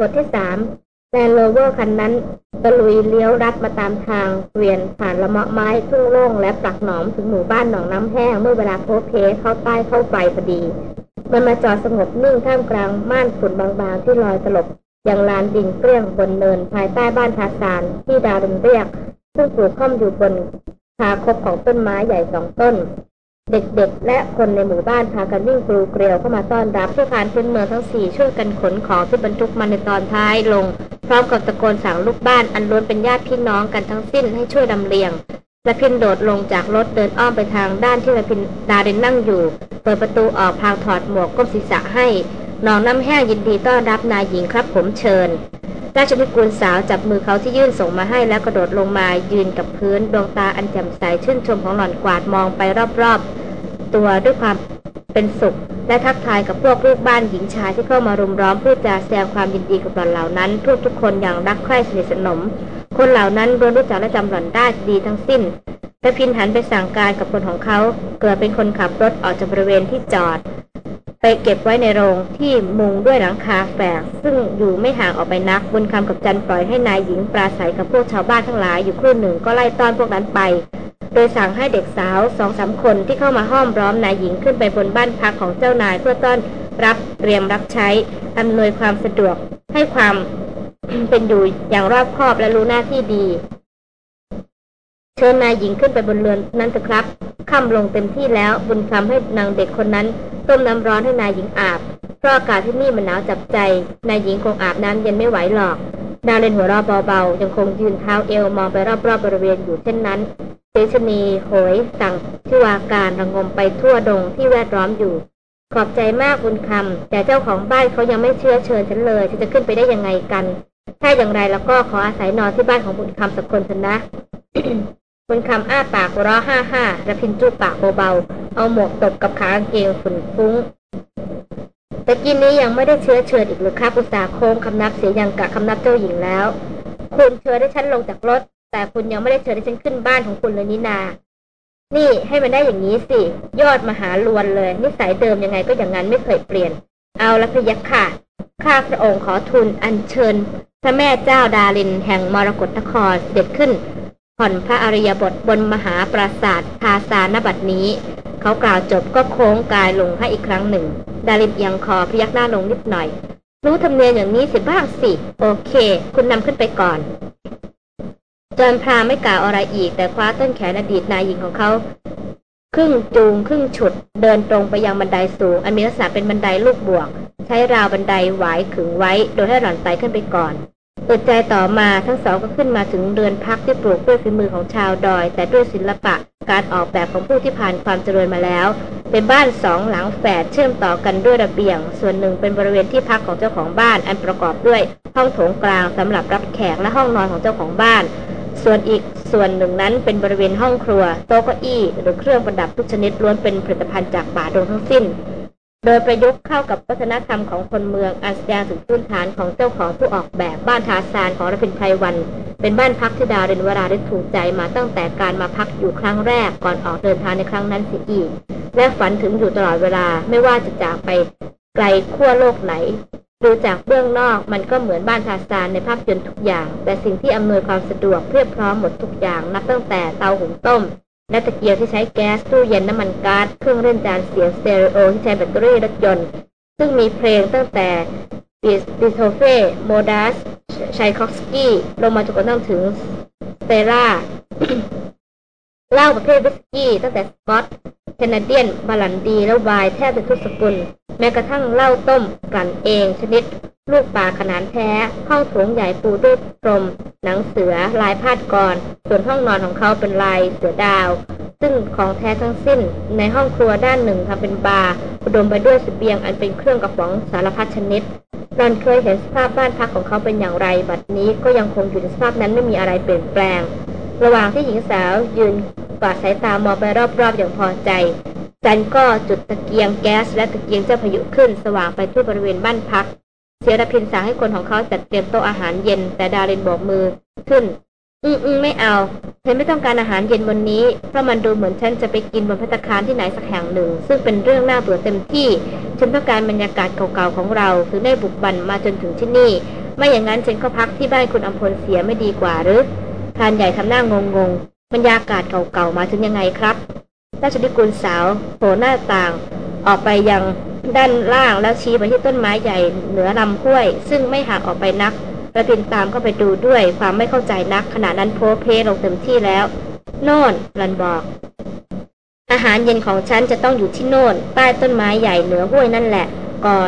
บทที่สาม Land Rover คันนั้นตะลุยเลี้ยวรัดมาตามทางเวียนผ่านละเมาะไม้ทุ่งโล่งและปลักหนองมาถึงหมู่บ้านหนองน้ำแห้งเมื่อเวลาโพล้เพล้เข้าไต้เข้าไฟพอดี มันมาจอดสงบนิ่งท่ามกลางม่านฝุ่นบางๆที่ลอยตลบอย่างลานดินเกลี้ยงบนเนินภายใต้บ้านทาร์ซานที่ดารินเรียก ซึ่งปลูกคร่อมอยู่บนคาคบของต้นไม้ใหญ่สองต้น เด็กๆ และคนในหมู่บ้านพากันวิ่งกรูเกรียวเข้ามาต้อนรับพวกพรานพื้นเมืองทั้งสี่ช่วยกันขนของที่บรรทุกมาในตอนท้ายลง พร้อมกับตะโกนสั่งลูกบ้านอันล้วนเป็นญาติพี่น้องกันทั้งสิ้นให้ช่วยลำเลียงละพินโดดลงจากรถเดินอ้อมไปทางด้านที่ระพินดาเรนนั่งอยู่ เปิดประตูออกพางถอดหมวกก้มศีรษะให้ น้องน้ำแห้งยินดีต้อนรับนายหญิงครับผมเชิญ ราชนิกูลสาวจับมือเขาที่ยื่นส่งมาให้แล้วกระโดดลงมายืนกับพื้นดวงตาอันแจ่มใสชื่นชมของหล่อนกวาดมองไปรอบๆ ตัวด้วยความเป็นสุข และทักทายกับพวกลูกบ้านหญิงชายที่เข้ามารุมล้อมพื่อจะแสดงความยินดีกับหล่อนเหล่านั้นทุกทุกคนอย่างรักใคร่สนิทสนม คนเหล่านั้นรวนรู้จักและจำหล่อนได้ดีทั้งสิ้นแต่พินหันไปสั่งการกับคนของเขา เกิดเป็นคนขับรถออกจากบริเวณที่จอด ไปเก็บไว้ในโรงที่มุงด้วยหลังคาแฝงซึ่งอยู่ไม่ห่างออกไปนักบนคำกับจันปล่อยให้นายหญิงปราศัยกับพวกชาวบ้านทั้งหลายอยู่ครู่หนึ่งก็ไล่ต้อนพวกนั้นไป โดยสั่งให้เด็กสาวสองสาคนที่เข้ามาห้อมร้อมนายหญิงขึ้นไปบนบ้านพักของเจ้านายเพื่อต้อนรับเตรียมรับใช้อำนวยความสะดวกให้ความเป็นอยู่อย่างรอบคอบและรู้หน้าที่ดี เชิญนายหญิงขึ้นไปบนเรือนนั้นเถอะครับค่ำลงเต็มที่แล้วบุญคำให้นางเด็กคนนั้น ต้มน้ำร้อนให้นายหญิงอาบ เพราะอากาศที่นี่มันหนาวจับใจ นายหญิงคงอาบน้ำเย็นไม่ไหวหรอก ดาวเลนหัวเราะเบาๆยังคงยืนเท้าเอวมองไปรอบๆบริเวณอยู่เช่นนั้นเสชนีโหย สั่งที่วาการระงมไปทั่วดงที่แวดล้อมอยู่ ขอบใจมากบุญคำแต่เจ้าของบ้านเขายังไม่เชื่อเชิญฉันเลยฉันจะขึ้นไปได้ยังไงกัน ถ้าอย่างไรแล้วก็ขออาศัยนอนที่บ้านของบุญคำสักคนเถอะนะ บุญคำอ้าปากร้อห้าห้าระพินจูบปากเบาๆ เอาหมวกตบกับขากางเกงฝุ่นฟุ้งแต่กินนี้ยังไม่ได้เชื้อเชิญอีกหรือครับอุตสาโค้งคำนับเสียยังกะคำนับเจ้าหญิงแล้ว คุณเชิญได้ฉันลงจากรถ แต่คุณยังไม่ได้เชิญได้ฉันขึ้นบ้านของคุณเลยนินา นี่ให้มันได้อย่างนี้สิ ยอดมหาลวนเลย นิสัยเดิมยังไงก็อย่างนั้นไม่เคยเปลี่ยน เอาละพยักค่ะ ข้าพระองค์ขอทุนอัญเชิญ พระแม่เจ้าดารินแห่งมรกตนครเด็ดขึ้น ผ่อนพระอริยบทบนมหาปราสาททาสานบัดนี้ เขากล่าวจบก็โค้งกายลงให้อีกครั้งหนึ่ง ดารินยังคอพยักหน้าลงนิดหน่อย รู้ธรรมเนียมอย่างนี้เสิบ้างสิ โอเค คุณนำขึ้นไปก่อนจอนพราไม่กล่าวอะไรอีก แต่คว้าต้นแขนอดีตนายหญิงของเขา ครึ่งจูงครึ่งฉุด เดินตรงไปยังบันไดสูงอันมีลักษณะเป็นบันไดลูกบวก ใช้ราวบันไดหวายขึงไว้ โดยให้หล่อนไต่ขึ้นไปก่อน อึดใจต่อมาทั้งสองก็ขึ้นมาถึงเรือนพักที่ปลูกด้วยฝีมือของชาวดอย แต่ด้วยศิลปะการออกแบบของผู้ที่ผ่านความเจริญมาแล้ว เป็นบ้านสองหลังแฝดเชื่อมต่อกันด้วยระเบียง ส่วนหนึ่งเป็นบริเวณที่พักของเจ้าของบ้าน อันประกอบด้วยห้องโถงกลางสำหรับรับแขกและห้องนอนของเจ้าของบ้าน ส่วนอีกส่วนหนึ่งนั้นเป็นบริเวณห้องครัวโต๊ะเก้าอี้หรือเครื่องประดับทุกชนิดล้วนเป็นผลิตภัณฑ์จากป่าดงทั้งสิ้น โดยประยุกต์เข้ากับวัฒนธรรมของคนเมืองอาแสดงถึงพื้นฐานของเจ้าของผู้ออกแบบบ้านทาซานของรพินไพรวัน เป็นบ้านพักที่ดารินวราได้ถูกใจมาตั้งแต่การมาพักอยู่ครั้งแรกก่อนออกเดินทางในครั้งนั้นเสียอีก และฝันถึงอยู่ตลอดเวลาไม่ว่าจะจากไปไกลขั้วโลกไหนดูจากเบื้องนอกมันก็เหมือนบ้านทาร์ซานในภาพยนตร์ทุกอย่าง แต่สิ่งที่อำนวยความสะดวกเพียบพร้อมหมดทุกอย่างนับตั้งแต่เตาหุงต้ม และตะเกียงที่ใช้แก๊สตู้เย็นน้ำมันก๊าซเครื่องเล่นจานเสียงสเตอริโอที่ใช้แบตเตอรี่รถยนต์ ซึ่งมีเพลงตั้งแต่ Beethoven Mozart Tchaikovsky ลงมาจนกระทั่งถึงสเตล่าเหล้าประเภทวิสกี้ตั้งแต่สกอต แคนาเดียนบาลันดีและวายแทบจะทุกสกุล แม้กระทั่งเหล้าต้มกลั่นเอง ชนิด ลูกป่าขนาดแท้ ห้องโถงใหญ่ปูด้วยพรม หนังเสือ ลายพาดกร ส่วนห้องนอนของเขาเป็นลายเสือดาว ซึ่งของแท้ทั้งสิ้น ในห้องครัวด้านหนึ่งทำเป็นบาร์อุดมไปด้วยสเสบียงอันเป็นเครื่องกระป๋องสารพัดชนิดรอนเคยเห็นสภาพบ้านพักของเขาเป็นอย่างไร บัดนี้ก็ยังคงอยู่ในสภาพนั้นไม่มีอะไรเปลี่ยนแปลง ระหว่างที่หญิงสาวยืน วาดสายตามองไปรอบๆอย่างพอใจ จันก็จุดตะเกียงแก๊สและตะเกียงเจ้าพายุขึ้นสว่างไปทั่วบริเวณบ้านพัก เสียรพินสั่งให้คนของเขาจัดเตรียมโต๊ะอาหารเย็น แต่ดารินบอกมือขึ้น อืมอืมไม่เอาฉันไม่ต้องการอาหารเย็นวันนี้ เพราะมันดูเหมือนฉันจะไปกินบนพัตคารที่ไหนสักแห่งหนึ่ง ซึ่งเป็นเรื่องน่าเบื่อเต็มที่ ฉันต้องการบรรยากาศเก่าๆของเราถึงได้บุกบันมาจนถึงที่นี่ ไม่อย่างนั้นฉันก็พักที่บ้านคุณอัมพลเสียไม่ดีกว่าหรือพานใหญ่ทำหน้างงง บรรยากาศเก่าๆมาถึงยังไงครับราชดิกุลสาวโผล่หน้าต่าง ออกไปยังด้านล่างแล้วชี้ไปที่ต้นไม้ใหญ่เหนือลำห้วย ซึ่งไม่ห่างออกไปนักประพินตามเข้าไปดูด้วยความไม่เข้าใจนักขณะนั้นโพเพลงเต็มที่แล้ว โน่นรันบอก อาหารเย็นของฉันจะต้องอยู่ที่โน่นใต้ต้นไม้ใหญ่เหนือห้วยนั่นแหละก่อ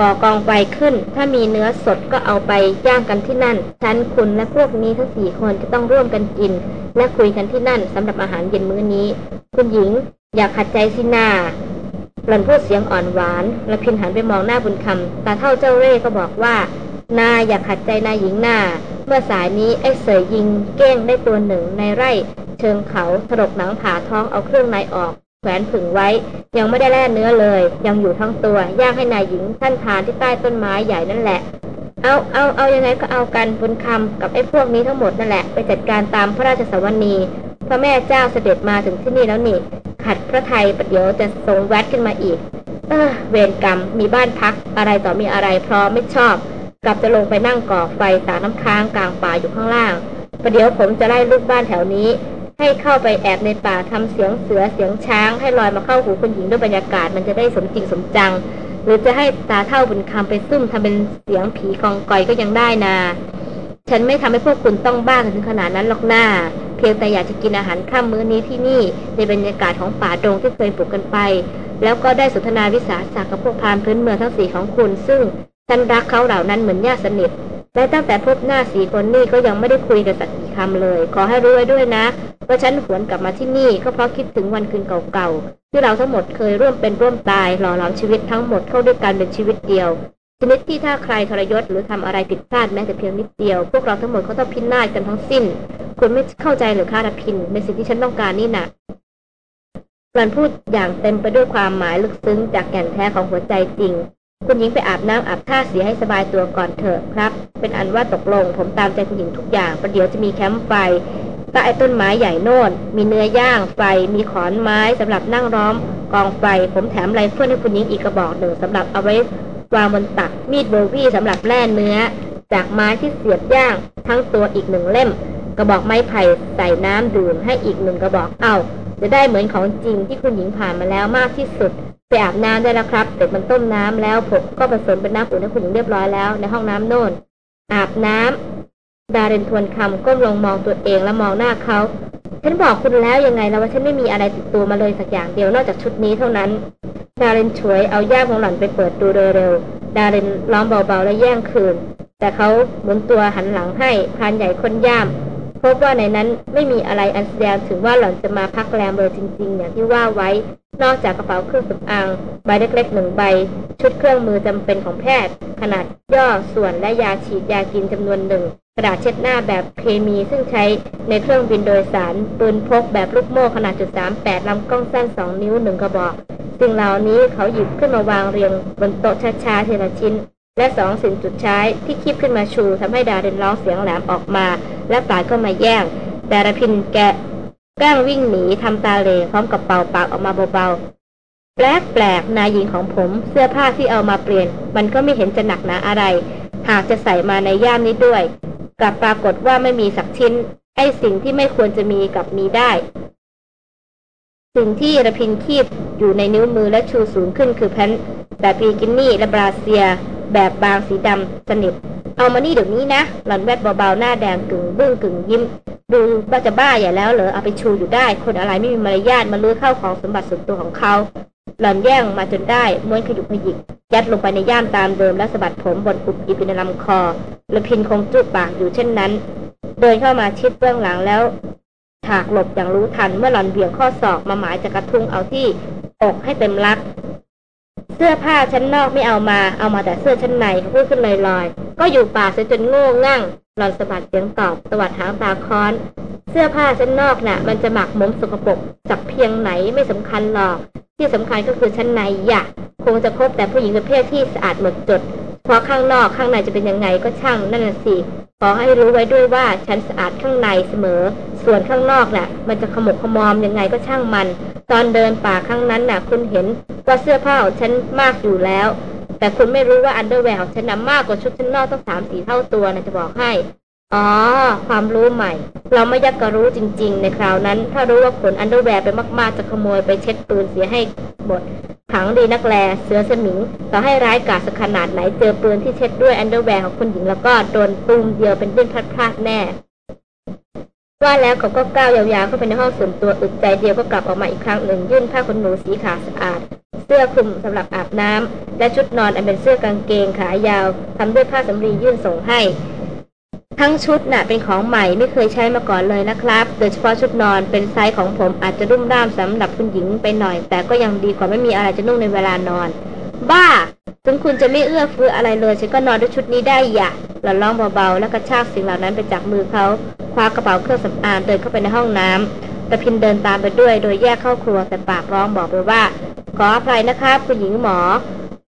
ก่อกองไฟขึ้น ถ้ามีเนื้อสดก็เอาไปย่างกันที่นั่นฉันคุณและพวกนี้ทั้งสี่คนจะต้องร่วมกันกิน และคุยกันที่นั่นสำหรับอาหารเย็นมื้อนี้ คุณหญิงอยากขัดใจสินาหล่อนพูดเสียงอ่อนหวาน และพินหันไปมองหน้าบุญคำตาเท่าเจ้าเร่ก็บอกว่า นาอยากขัดใจนายหญิงนาเมื่อสายนี้ไอ้เสยยิงเก้งได้ตัวหนึ่งในไร่ เชิงเขาถลกหนังผ่าท้องเอาเครื่องในออก แขวนผึ่งไว้ ยังไม่ได้แล่เนื้อเลย ยังอยู่ทั้งตัว ย่างให้นายหญิงท่านทานที่ใต้ต้นไม้ใหญ่นั่นแหละ เอาเอาเอายังไงก็เอากันบุญคำกับไอ้พวกนี้ทั้งหมดนั่นแหละ ไปจัดการตามพระราชสวนีพระแม่เจ้าเสด็จมาถึงที่นี่แล้วนี่ ขัดพระไทยประเดี๋ยวจะทรงแวดขึ้นมาอีก เออเวรกรรมมีบ้านพักอะไรต่อมีอะไรพร้อมไม่ชอบ กลับจะลงไปนั่งก่อไฟสาน้ำค้างกลางป่าอยู่ข้างล่างประเดี๋ยวผมจะไล่ลูกบ้านแถวนี้ ให้เข้าไปแอบในป่าทำเสียงเสือเสียงช้าง ให้ลอยมาเข้าหูคุณหญิงด้วยบรรยากาศมันจะได้สมจริงสมจัง หรือจะให้ตาเท่าบุญคำไปซุ่มทำเป็นเสียงผีกองก่อยก็ยังได้นาฉันไม่ทำให้พวกคุณต้องบ้าถึงขนาดนั้นหรอกหน้า เพียงแต่อยากจะกินอาหารข้ามมื้อนี้ที่นี่ในบรรยากาศของป่าดงที่เคยปลูกกันไป แล้วก็ได้สนทนาวิสาสะกับพวกพานพื้นเมืองทั้งสี่ของคุณ ซึ่งฉันรักเขาเหล่านั้นเหมือนญาติสนิทและตั้งแต่พบหน้าสีคนนี่ก็ยังไม่ได้คุยกันสัก กี่คำเลย ขอให้รู้ไว้ด้วยนะว่าฉันหวนกลับมาที่นี่ก็เพราะคิดถึงวันคืนเก่าๆ ที่เราทั้งหมดเคยร่วมเป็นร่วมตายหล่อหลอมชีวิตทั้งหมดเข้าด้วยกันเป็นชีวิตเดียวชนิดที่ถ้าใครทรยศหรือทำอะไรผิดพลาดแม้แต่เพียงนิดเดียว พวกเราทั้งหมดก็ต้องพินาศกันทั้งสิ้น คุณไม่เข้าใจหรือคาดพินในสิ่งที่ฉันต้องการนี่นะหลันพูดอย่างเต็มไปด้วยความหมายลึกซึ้งจากแก่นแท้ของหัวใจจริง คุณหญิงไปอาบน้ำอาบท่าเสียให้สบายตัวก่อนเถอะครับ เป็นอันว่าตกลง ผมตามใจคุณหญิงทุกอย่าง ประเดี๋ยวจะมีแคมป์ไฟใต้ต้นไม้ใหญ่โน่น มีเนื้อย่างไฟ มีขอนไม้สำหรับนั่งร้อมกองไฟ ผมแถมไรเฟิลให้คุณหญิงอีกกระบอกหนึ่งสำหรับเอาไว้วางบนตัก มีด Bowie สำหรับแล่เนื้อ จากไม้ที่เสียบย่าง ทั้งตัวอีกหนึ่งเล่ม กระบอกไม้ไผ่ใส่น้ำดื่มให้อีกหนึ่งกระบอก เอาจะได้เหมือนของจริงที่คุณหญิงผ่านมาแล้วมากที่สุด อาบน้ำได้แล้วครับเสร็จมันต้มน้ำแล้วผมก็ผสมเป็นน้ำอุ่นให้คุณหญิงเรียบร้อยแล้วในห้องน้ำโน่น อาบน้ำดาเรนทวนคำก้มลงมองตัวเองแล้วมองหน้าเขาฉันบอกคุณแล้วยังไงแล้วว่าฉันไม่มีอะไรติดตัวมาเลยสักอย่างเดียวนอกจากชุดนี้เท่านั้น ดาเรนช่วยเอาย่ามของหล่อนไปเปิดดูเร็วๆดาเรนร้องเบาๆและแย่งคืน แต่เขาหมุนตัวหันหลังให้พานใหญ่คนย่าม พบว่าในนั้นไม่มีอะไรอันแสดงถึงว่าหล่อนจะมาพักแรมเลยจริงๆ อย่างที่ว่าไว้ นอกจากกระเป๋าเครื่องสำอางใบเล็กๆหนึ่งใบ ชุดเครื่องมือจำเป็นของแพทย์ ขนาดย่อส่วนและยาฉีดยากินจำนวนหนึ่ง กระดาษเช็ดหน้าแบบเคมีซึ่งใช้ในเครื่องบินโดยสาร ปืนพกแบบลูกโม่ขนาดจุดสามแปดลำกล้องสั้นสองนิ้วหนึ่งกระบอกสิ่งเหล่านี้เขาหยิบขึ้นมาวางเรียงบนโต๊ะช้าๆทีละชิ้น และสองสิ่งจุดใช้ที่คีบขึ้นมาชูทำให้ดาเรนร้องเสียงแหลมออกมา และปลายก็มาแย่ง แต่ระพินแกแกล้งวิ่งหนีทำตาเลพร้อมกับเป่าปากออกมาเบาๆ แปลกแปลกนายหญิงของผมเสื้อผ้าที่เอามาเปลี่ยน มันก็ไม่เห็นจะหนักหนาอะไร หากจะใส่มาในย่ามนี้ด้วยกลับปรากฏว่าไม่มีสักชิ้น ไอ้สิ่งที่ไม่ควรจะมีกับมีได้ สิ่งที่ระพินคีบอยู่ในนิ้วมือและชูสูงขึ้นคือแพนแบบบีกินนี่และบราเซีย แบบบางสีดำสนิท เอามานี่เดี๋ยวนี้นะ หล่อนแวดเบาๆหน้าแดงกึ่งบึ้งกึ่งยิ้ม ดูว่าจะบ้าอย่าแล้วเหรอเอาไปชูอยู่ได้ คนอะไรไม่มีมารยาทมาลื้อเข้าของสมบัติส่วนตัวของเขา หล่อนแย่งมาจนได้ม้วนขยุกขยิก ยัดลงไปในย่ามตามเดิมและสะบัดผมบนอุบอิบในลำคอและพินคงจุบปากอยู่เช่นนั้น เดินเข้ามาชิดเบื้องหลังแล้วฉากหลบอย่างรู้ทันเมื่อหล่อนเบี่ยงข้อศอกมาหมายจะกระทุ้งเอาที่อกให้เต็มลัก เสื้อผ้าชั้นนอกไม่เอามา เอามาแต่เสื้อชั้นในพูดขึ้นลอยๆ ก็อยู่ป่าเสียจนโง่งั่ง หลอนสะบัดเสียงตอบสวัดหางตาค้อน เสื้อผ้าชั้นนอกน่ะ มันจะหมักหมมสกปรกจากเพียงไหนไม่สำคัญหรอก ที่สำคัญก็คือชั้นในอย่าคงจะพบแต่ผู้หญิงประเภทที่สะอาดหมดจด เพราะข้างนอกข้างในจะเป็นยังไงก็ช่างนั่นน่ะสิขอให้รู้ไว้ด้วยว่าฉันสะอาดข้างในเสมอ ส่วนข้างนอกน่ะ มันจะขมุกขมอมยังไงก็ช่างมัน ตอนเดินป่าข้างนั้นน่ะ คุณเห็นว่าเสื้อผ้าของฉันมากอยู่แล้ว แต่คุณไม่รู้ว่า underwear ของฉันน่ะมากกว่าชุดชั้นนอกตั้งสามสี่เท่าตัวนะจะบอกให้ อ๋อ ความรู้ใหม่ เราไม่ยักกะรู้จริง ๆ ในคราวนั้น ถ้ารู้ว่าขน underwear ไปมากๆ จะขโมยไปเช็ดปืนเสียให้หมดขลังดีนักแล เสือสมิง ต่อให้ร้ายกาจสักขนาดไหน เจอปืนที่เช็ดด้วย underwear ของคุณหญิงแล้วก็โดนตูมเดียวเป็นดิ้นพราดแน่ ว่าแล้วเขาก็ก้าวยาวๆเข้าไปในห้องส่วนตัวอึดใจเดียวก็กลับออกมาอีกครั้งหนึ่งยื่นผ้าขนหนูสีขาวสะอาดเสื้อคลุมสำหรับอาบน้ำและชุดนอนอันเป็นเสื้อกางเกงขายาวทำด้วยผ้าสำลียื่นส่งให้ ทั้งชุดน่ะเป็นของใหม่ไม่เคยใช้มาก่อนเลยนะครับ โดยเฉพาะชุดนอนเป็นไซส์ของผมอาจจะรุ่มร่ามสำหรับคุณหญิงไปหน่อย แต่ก็ยังดีกว่าไม่มีอะไรจะนุ่งในเวลานอน บ้าถึงคุณจะไม่เอื้อเฟื้ออะไรเลยฉันก็นอนด้วยชุดนี้ได้อย่าหล่อนร้องเบาๆแล้วก็ชากสิ่งเหล่านั้นไปจากมือเขาคว้ากระเป๋าเครื่องสำอางเดินเข้าไปในห้องน้ำตะพินเดินตามไปด้วย โดยแยกเข้าครัวแต่ปากร้องบอกไปว่า ขออภัยนะครับคุณหญิงหมอ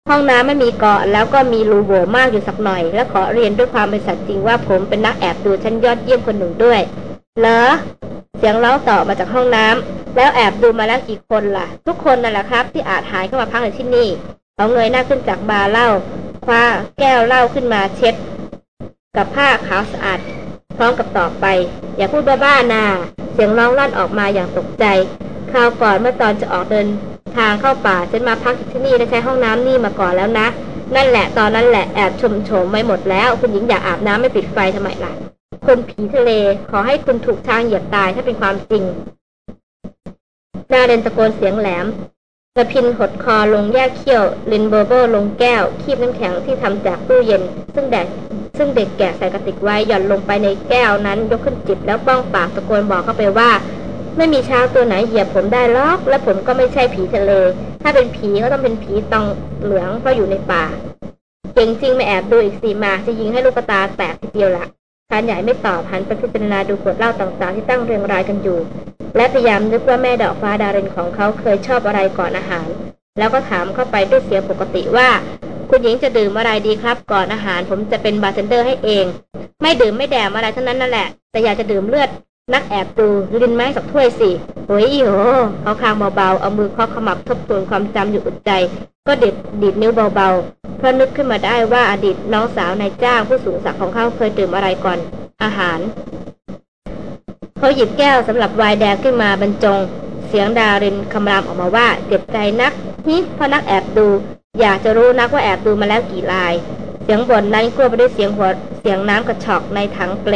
ห้องน้ำไม่มีเกาะแล้วก็มีรูโหว่มากอยู่สักหน่อย และขอเรียนด้วยความเป็นสัตย์จริงว่าผมเป็นนักแอบดูชั้นยอดเยี่ยมคนหนึ่งด้วย เหรอ เสียงเล้าต่อมาจากห้องน้ำแล้วแอบดูมาแล้วกี่คนล่ะ ทุกคนนั่นแหละครับ ที่อาจหายเข้ามาพักในที่นี่เขาเงยหน้าขึ้นจากบาร์เหล้าคว้าแก้วเหล้าขึ้นมาเช็ด กับผ้าขาวสะอาดพร้อมกับตอบไป อย่าพูดบ้าๆนาเสียงร้องลั่นออกมาอย่างตกใจ คราวก่อนเมื่อตอนจะออกเดินทางเข้าป่าฉันมาพักที่นี่และใช้ห้องน้ำนี่มาก่อนแล้วนะ นั่นแหละตอนนั้นแหละแอบชมโฉมไว้หมดแล้ว คุณหญิงอยากอาบน้ำไม่ปิดไฟทำไมล่ะคนผีทะเลขอให้คุณถูกช้างเหยียบตายถ้าเป็นความจริงนาเรนตะโกนเสียงแหลมกระพินหดคอลงแยกเขี้ยวลินเบอร์เบอร์ลงแก้ว คีบน้ำแข็งที่ทำจากตู้เย็น ซึ่งแดดซึ่งเด็กแกะใส่กระติกไว้หย่อนลงไปในแก้วนั้น ยกขึ้นจิบแล้วป้องปากตะโกนบอกเข้าไปว่า ไม่มีช้างตัวไหนเหยียบผมได้หรอก และผมก็ไม่ใช่ผีทะเล ถ้าเป็นผีก็ต้องเป็นผีตองเหลืองเพราะอยู่ในป่า เก่งจริงไม่แอบดูอีกสีมาจะยิงให้ลูกตาแตกทีเดียวละทานใหญ่ไม่ตอบหันไปพิจารณาดูขวดเหล้าต่างๆที่ตั้งเรียงรายกันอยู่ และพยายามนึกว่าแม่ดอกฟ้าดารินของเขาเคยชอบอะไรก่อนอาหาร แล้วก็ถามเข้าไปด้วยเสียงปกติว่า คุณหญิงจะดื่มอะไรดีครับ ก่อนอาหาร ผมจะเป็นบาร์เทนเดอร์ให้เอง ไม่ดื่มไม่แดมอะไรทั้งนั้นนั่นแหละ แต่อยากจะดื่มเลือด นักแอบดูลินไม้สักถ้วยสิโอ้ยโหเขาคางเบาๆ เอามือเคาะขมับทบทวนความจำอยู่อุดใจ ก็เด็ดดีดนิ้วเบาๆ เพราะนึกขึ้นมาได้ว่าอดีตน้องสาวนายจ้างผู้สูงศักดิ์ของเขาเคยดื่มอะไรก่อน อาหาร เขาหยิบแก้วสำหรับไวน์แดงขึ้นมาบรรจง เสียงดารินคำรามออกมาว่าเจ็บใจนักฮิเพราะนักแอบดู อยากจะรู้นักว่าแอบดูมาแล้วกี่ลาย เสียงบ่นนั้นกลัวไปด้วยเสียงหัวเสียงน้ำกระชอกในถังเปล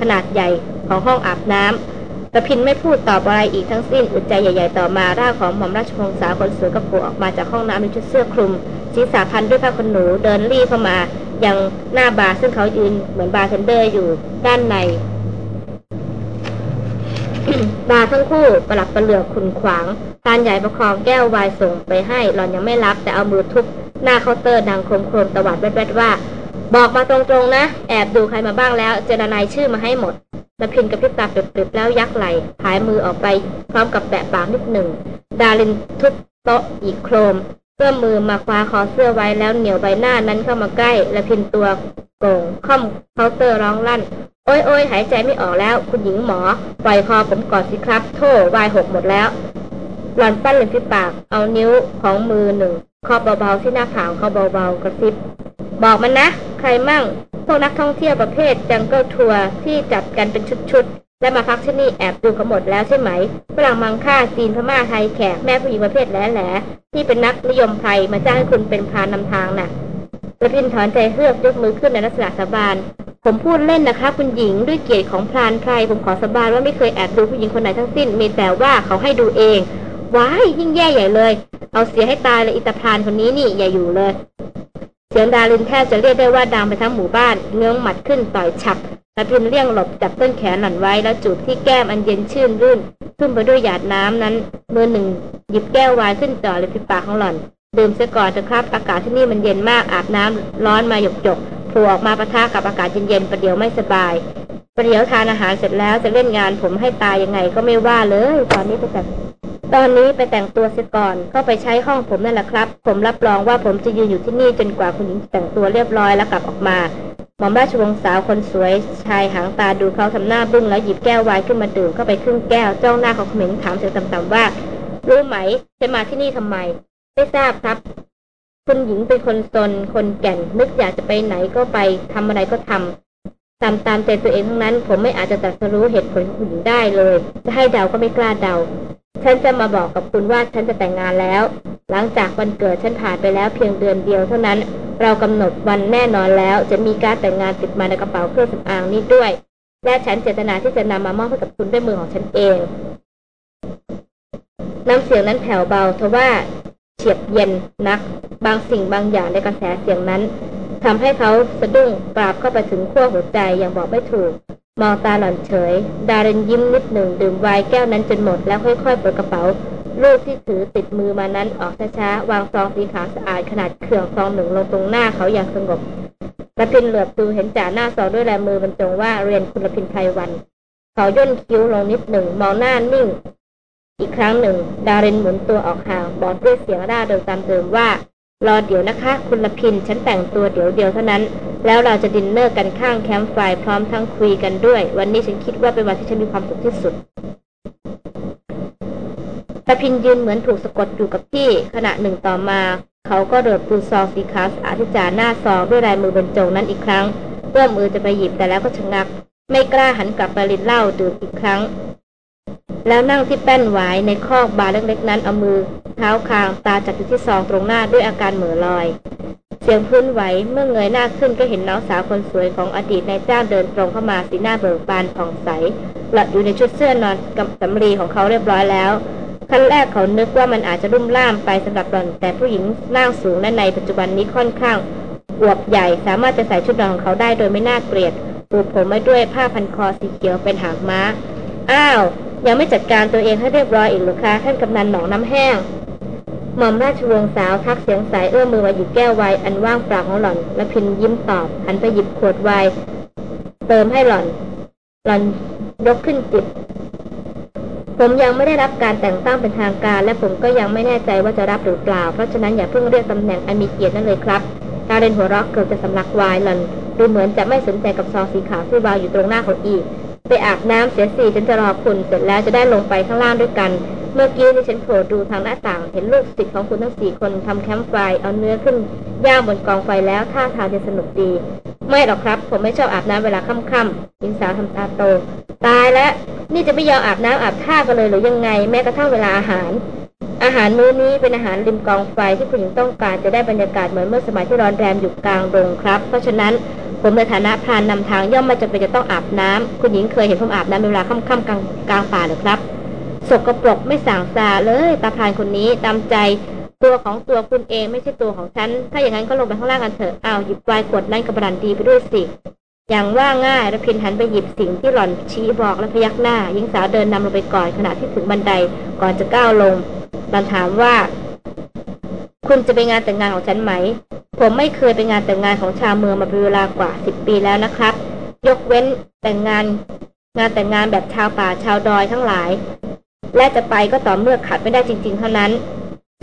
ขนาดใหญ่ของห้องอาบน้ำตะพินไม่พูดตอบอะไรอีกทั้งสิ้นอุดใจใหญ่ ๆ ต่อมาร่างของหม่อมราชวงศ์สาวคนสวยก็โผล่ออกมาจากห้องน้ำในชุดเสื้อคลุมศีรษะพันด้วยผ้าขนหนูเดินรีเข้ามายังหน้าบาร์ซึ่งเขายืนเหมือนบาร์เทนเดอร์อยู่ด้านใน บาร์ทั้งคู่ประหลับประเหลือกขุนขวางตานใหญ่ประคองแก้วไวน์ส่งไปให้หล่อนยังไม่รับแต่เอามือทุบหน้าเคาน์เตอร์ดังโครมโครมตวัดแวดๆว่า บอกมาตรงๆนะ แอบดูใครมาบ้างแล้ว เจียระไนชื่อมาให้หมดระพินกับพริบตาปริบๆแล้วยักไหล่หงายมือออกไปพร้อมกับแบะปากนิดหนึ่ง ดารินทุบโต๊ะอีกโครมเพื่อมือมาคว้าคอเสื้อไว้แล้วเหนี่ยวใบหน้านั้นเข้ามาใกล้ระพินตัวโก่งคร่อมเคาน์เตอร์ร้องลั่น โอ้ยโอยหายใจไม่ออกแล้ว คุณหญิงหมอ ปล่อยคอผมก่อนสิครับ โธ่ไวน์หกหมดแล้วหล่อนปั้นเลยที่ปาก เอานิ้วของมือหนึ่งเคาะเบาๆที่หน้าผากเขาเบาๆกระซิบ บอกมันนะ ใครมั่ง พวกนักท่องเที่ยวประเภท jungle tour ที่จัดกันเป็นชุดๆ และมาพักที่นี่แอบดูเขาหมดแล้วใช่ไหม ฝรั่งมังค่าจีนพม่าไทยแขกแม่ผู้หญิงประเภทแหล่ๆที่เป็นนักนิยมไทยมาจ้างให้คุณเป็นพานนำทางน่ะกระพินถอนใจเฮือกยกมือขึ้นในลักษณะสาบาน ผมพูดเล่นนะคะคุณหญิงด้วยเกียรติของพรานไพรผมขอสาบานว่าไม่เคยแอบดูผู้หญิงคนไหนทั้งสิ้น มีแต่ว่าเขาให้ดูเอง ว้ายยิ่งแย่ใหญ่เลย เอาเสียให้ตายเลยอิตาพรานคนนี้นี่อย่าอยู่เลย เสียงดารินแทบจะเรียกได้ว่าดังไปทั้งหมู่บ้าน เงื้องหมัดขึ้นต่อยฉับตะพินเลี่ยงหลบจับต้นแขนหล่อนไว้แล้วจูบที่แก้มอันเย็นชื่นรื่นขึ้นไปด้วยหยาดน้ำนั้นมือหนึ่ง หยิบแก้ววายขึ้นจ่อเลยที่ปากของหล่อน ดื่มเสียก่อนเถอะครับ อากาศที่นี่มันเย็นมากอาบน้ำร้อนมาหยกจกผล่ออกมาปะทะกับอากาศเย็นๆประเดี๋ยวไม่สบายประเดี๋ยวทานอาหารเสร็จแล้วจะเล่นงานผมให้ตายยังไงก็ไม่ว่าเลย ตอนนี้ไปแต่ ตอนนี้ไปแต่งตัวเสียก่อนก็ไปใช้ห้องผมนั่นแหละครับ ผมรับรองว่าผมจะยืนอยู่ที่นี่จนกว่าคุณหญิงแต่งตัวเรียบร้อยแล้วกลับออกมา หม่อมราชวงศ์สาวคนสวย ชายหางตาดูเขาทำหน้าบึ้งแล้วหยิบแก้วไวน์ขึ้นมาดื่มเข้าไปครึ่งแก้ว จ้องหน้าเขาเขม็งถามเสียงต่ำๆว่า รู้ไหมจะมาที่นี่ทำไม ไม่ทราบครับ คุณหญิงเป็นคนซนคนแก่นนึกอยากจะไปไหนก็ไปทำอะไรก็ทำ ตามตามใจตัวเองทั้งนั้น ผมไม่อาจจะตัดสรู้เหตุผลของคุณหญิงได้เลย จะให้เดาก็ไม่กล้าเดา ฉันจะมาบอกกับคุณว่าฉันจะแต่งงานแล้ว หลังจากวันเกิดฉันผ่านไปแล้วเพียงเดือนเดียวเท่านั้น เรากำหนดวันแน่นอนแล้ว จะมีการแต่งงานติดมาในกระเป๋าเครื่องสำอางนี้ด้วย และฉันเจตนาที่จะนำมามอบให้กับคุณด้วยมือของฉันเอง น้ำเสียงนั้นแผ่วเบาทว่าเฉียบเย็นนัก บางสิ่งบางอย่างในกระแสเสียงนั้น ทำให้เขาสะดุ้งกราบเข้าไปถึงขั้วหัวใจอย่างบอกไม่ถูก มองตาหล่อนเฉย ดารินยิ้มนิดหนึ่งดื่มไวน์แก้วนั้นจนหมดแล้วค่อยๆเปิดกระเป๋าลูกที่ถือติดมือมานั้นออกช้าๆ วางซองสีขาวสะอาดขนาดเขื่องซองหนึ่งลงตรงหน้าเขาอย่างสงบระพินเหลือบดูเห็นจ่าหน้าซองด้วยลายมือบรรจงว่าเรียนคุณระพินไพรวันเขาย่นคิ้วลงนิดหนึ่งมองหน้านิ่ง อีกครั้งหนึ่ง ดารินหมุนตัวออกห่างบอกด้วยเสียงร่าเดิมตามเดิมว่า รอเดี๋ยวนะคะ คุณระพินฉันแต่งตัวเดี๋ยวเดียวเท่านั้น แล้วเราจะดินเนอร์กันข้างแคมป์ไฟพร้อมทั้งคุยกันด้วย วันนี้ฉันคิดว่าเป็นวันที่ฉันมีความสุขที่สุดละพินยืนเหมือนถูกสะกดอยู่กับที่ ขณะหนึ่งต่อมา เขาก็เดิดปืนซองสีขาวสะอาดจ่าหน้าซองด้วยลายมือบรรจงนั้นอีกครั้งเพื่อมือจะไปหยิบแต่แล้วก็ชะงัก ไม่กล้าหันกลับไปรินเหล้าดื่มอีกครั้ง แล้วนั่งที่แป้นหวายในคอกบาร์เล็กๆนั้นเอามือ เท้าคางตาจับอยู่ที่ซองตรงหน้าด้วยอาการเหม่อลอย เสียงพื้นไหวเมื่อเงยหน้าขึ้นก็เห็นน้องสาวคนสวยของอดีตนายจ้างเดินตรงเข้ามาสีหน้าเบิกบานผ่องใสหลับอยู่ในชุดเสื้อนอนกับสำลีของเขาเรียบร้อยแล้วขั้นแรกเขานึกว่ามันอาจจะรุ่มล่ามไปสำหรับหล่อน แต่ผู้หญิงร่างสูงและในปัจจุบันนี้ค่อนข้างอวบใหญ่สามารถจะใส่ชุดนอนของเขาได้โดยไม่น่าเกลียดปูผมไว้ด้วยผ้าพันคอสีเขียวเป็นหางม้า อ้าว ยังไม่จัดการตัวเองให้เรียบร้อยอีกหรือคะท่านกำนันหนองน้ำแห้งหม่อมราชวงศ์สาวทักเสียงใสเอื้อมมือมาหยิบแก้วไวน์อันว่างเปล่าของหล่อนและพินยิ้มตอบ หันไปหยิบขวดไวน์เติมให้หล่อน หล่อนยกขึ้นจิบผมยังไม่ได้รับการแต่งตั้งเป็นทางการ และผมก็ยังไม่แน่ใจว่าจะรับหรือเปล่า เพราะฉะนั้นอย่าเพิ่งเรียกตำแหน่งอันมีเกียรตินั่นเลยครับดาเรนหัวเราะเกือบจะสำลักวายหล่อนดูเหมือนจะไม่สนใจกับซองสีขาวที่วางอยู่ตรงหน้าเขาอีก ไปอาบน้ำเสียสี่ฉันจะรอคุณเสร็จแล้วจะได้ลงไปข้างล่างด้วยกัน เมื่อกี้นี่ฉันโผล่ดูทางหน้าต่างเห็นลูกศิษย์ของคุณทั้งสี่คนทำแคมป์ไฟเอาเนื้อขึ้นย่างบนกองไฟแล้วท่าทางจะสนุกดี ไม่หรอกครับ ผมไม่ชอบอาบน้ำเวลาค่ำๆหญิงสาวทำตาโต ตายแล้วนี่จะไม่ยอมอาบน้ำอาบท่ากันเลยหรือยังไง แม้กระทั่งเวลาอาหาร อาหารมื้อนี้เป็นอาหารริมกองไฟที่คุณหญิงต้องการจะได้บรรยากาศเหมือนเมื่อสมัยที่ร้อนแรมอยู่กลางดงครับ เพราะฉะนั้นผมในฐานะพรานนำทางย่อมไม่จำเป็นจะต้องอาบน้ำคุณหญิงเคยเห็นผมอาบน้ำเวลาค่ำๆกลางกลางป่าหรือครับ สกรปรกไม่สางซาเลยตาพรานคนนี้ตามใจตัวของตัวคุณเองไม่ใช่ตัวของฉัน ถ้าอย่างนั้นก็ลงไปข้างล่างกันเถอะอ้าวหยิบไวน์ขวดนั้นกับบรันดีไปด้วยสิ อย่างว่าง่ายระพินหันไปหยิบสิ่งที่หล่อนชี้บอกและพยักหน้าหญิงสาวเดินนำลงไปก่อนขณะที่ถึงบันไดก่อนจะก้าวลงหล่อนถามว่า คุณจะไปงานแต่งงานของฉันไหม ผมไม่เคยไปงานแต่งงานของชาวเมืองมาเป็นเวลากว่าสิบปีแล้วนะครับ ยกเว้นแต่งงานงานแต่งงานแบบชาวป่าชาวดอยทั้งหลาย และจะไปก็ต่อเมื่อขัดไม่ได้จริง ๆ เท่านั้น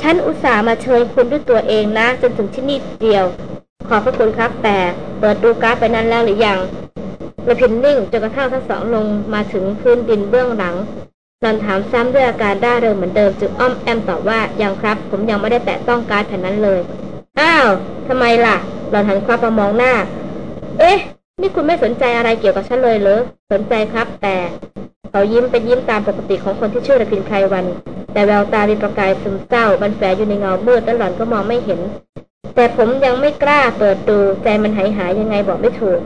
ฉันอุตส่าห์มาเชิญคุณด้วยตัวเองนะ จนถึงที่นี่เดียว ขอบพระคุณครับ แต่เปิดดูการ์ดไปนั้นแล้วหรือยังระพินนิ่งจนกระทั่งทั้งสองลงมาถึงพื้นดินเบื้องหลังหลอนถามซ้ำด้วยอาการด้าเริงเหมือนเดิมจึงอ้อมแอมตอบว่ายังครับ ผมยังไม่ได้แตะต้องการ์ดแผ่นนั้นเลยอ้าวทำไมล่ะหลอนหันควับมามองหน้า เอ๊ะ นี่คุณไม่สนใจอะไรเกี่ยวกับฉันเลยเหรอสนใจครับ แต่เขายิ้มเป็นยิ้มตามปกติของคนที่ชื่อระพินไพรวัน แต่แววตามีประกายซึมเศร้าบันแฝงอยู่ในเงามืดและหลอนก็มองไม่เห็น แต่ผมยังไม่กล้าเปิดดูใจมันหายหายยังไงบอกไม่ถูก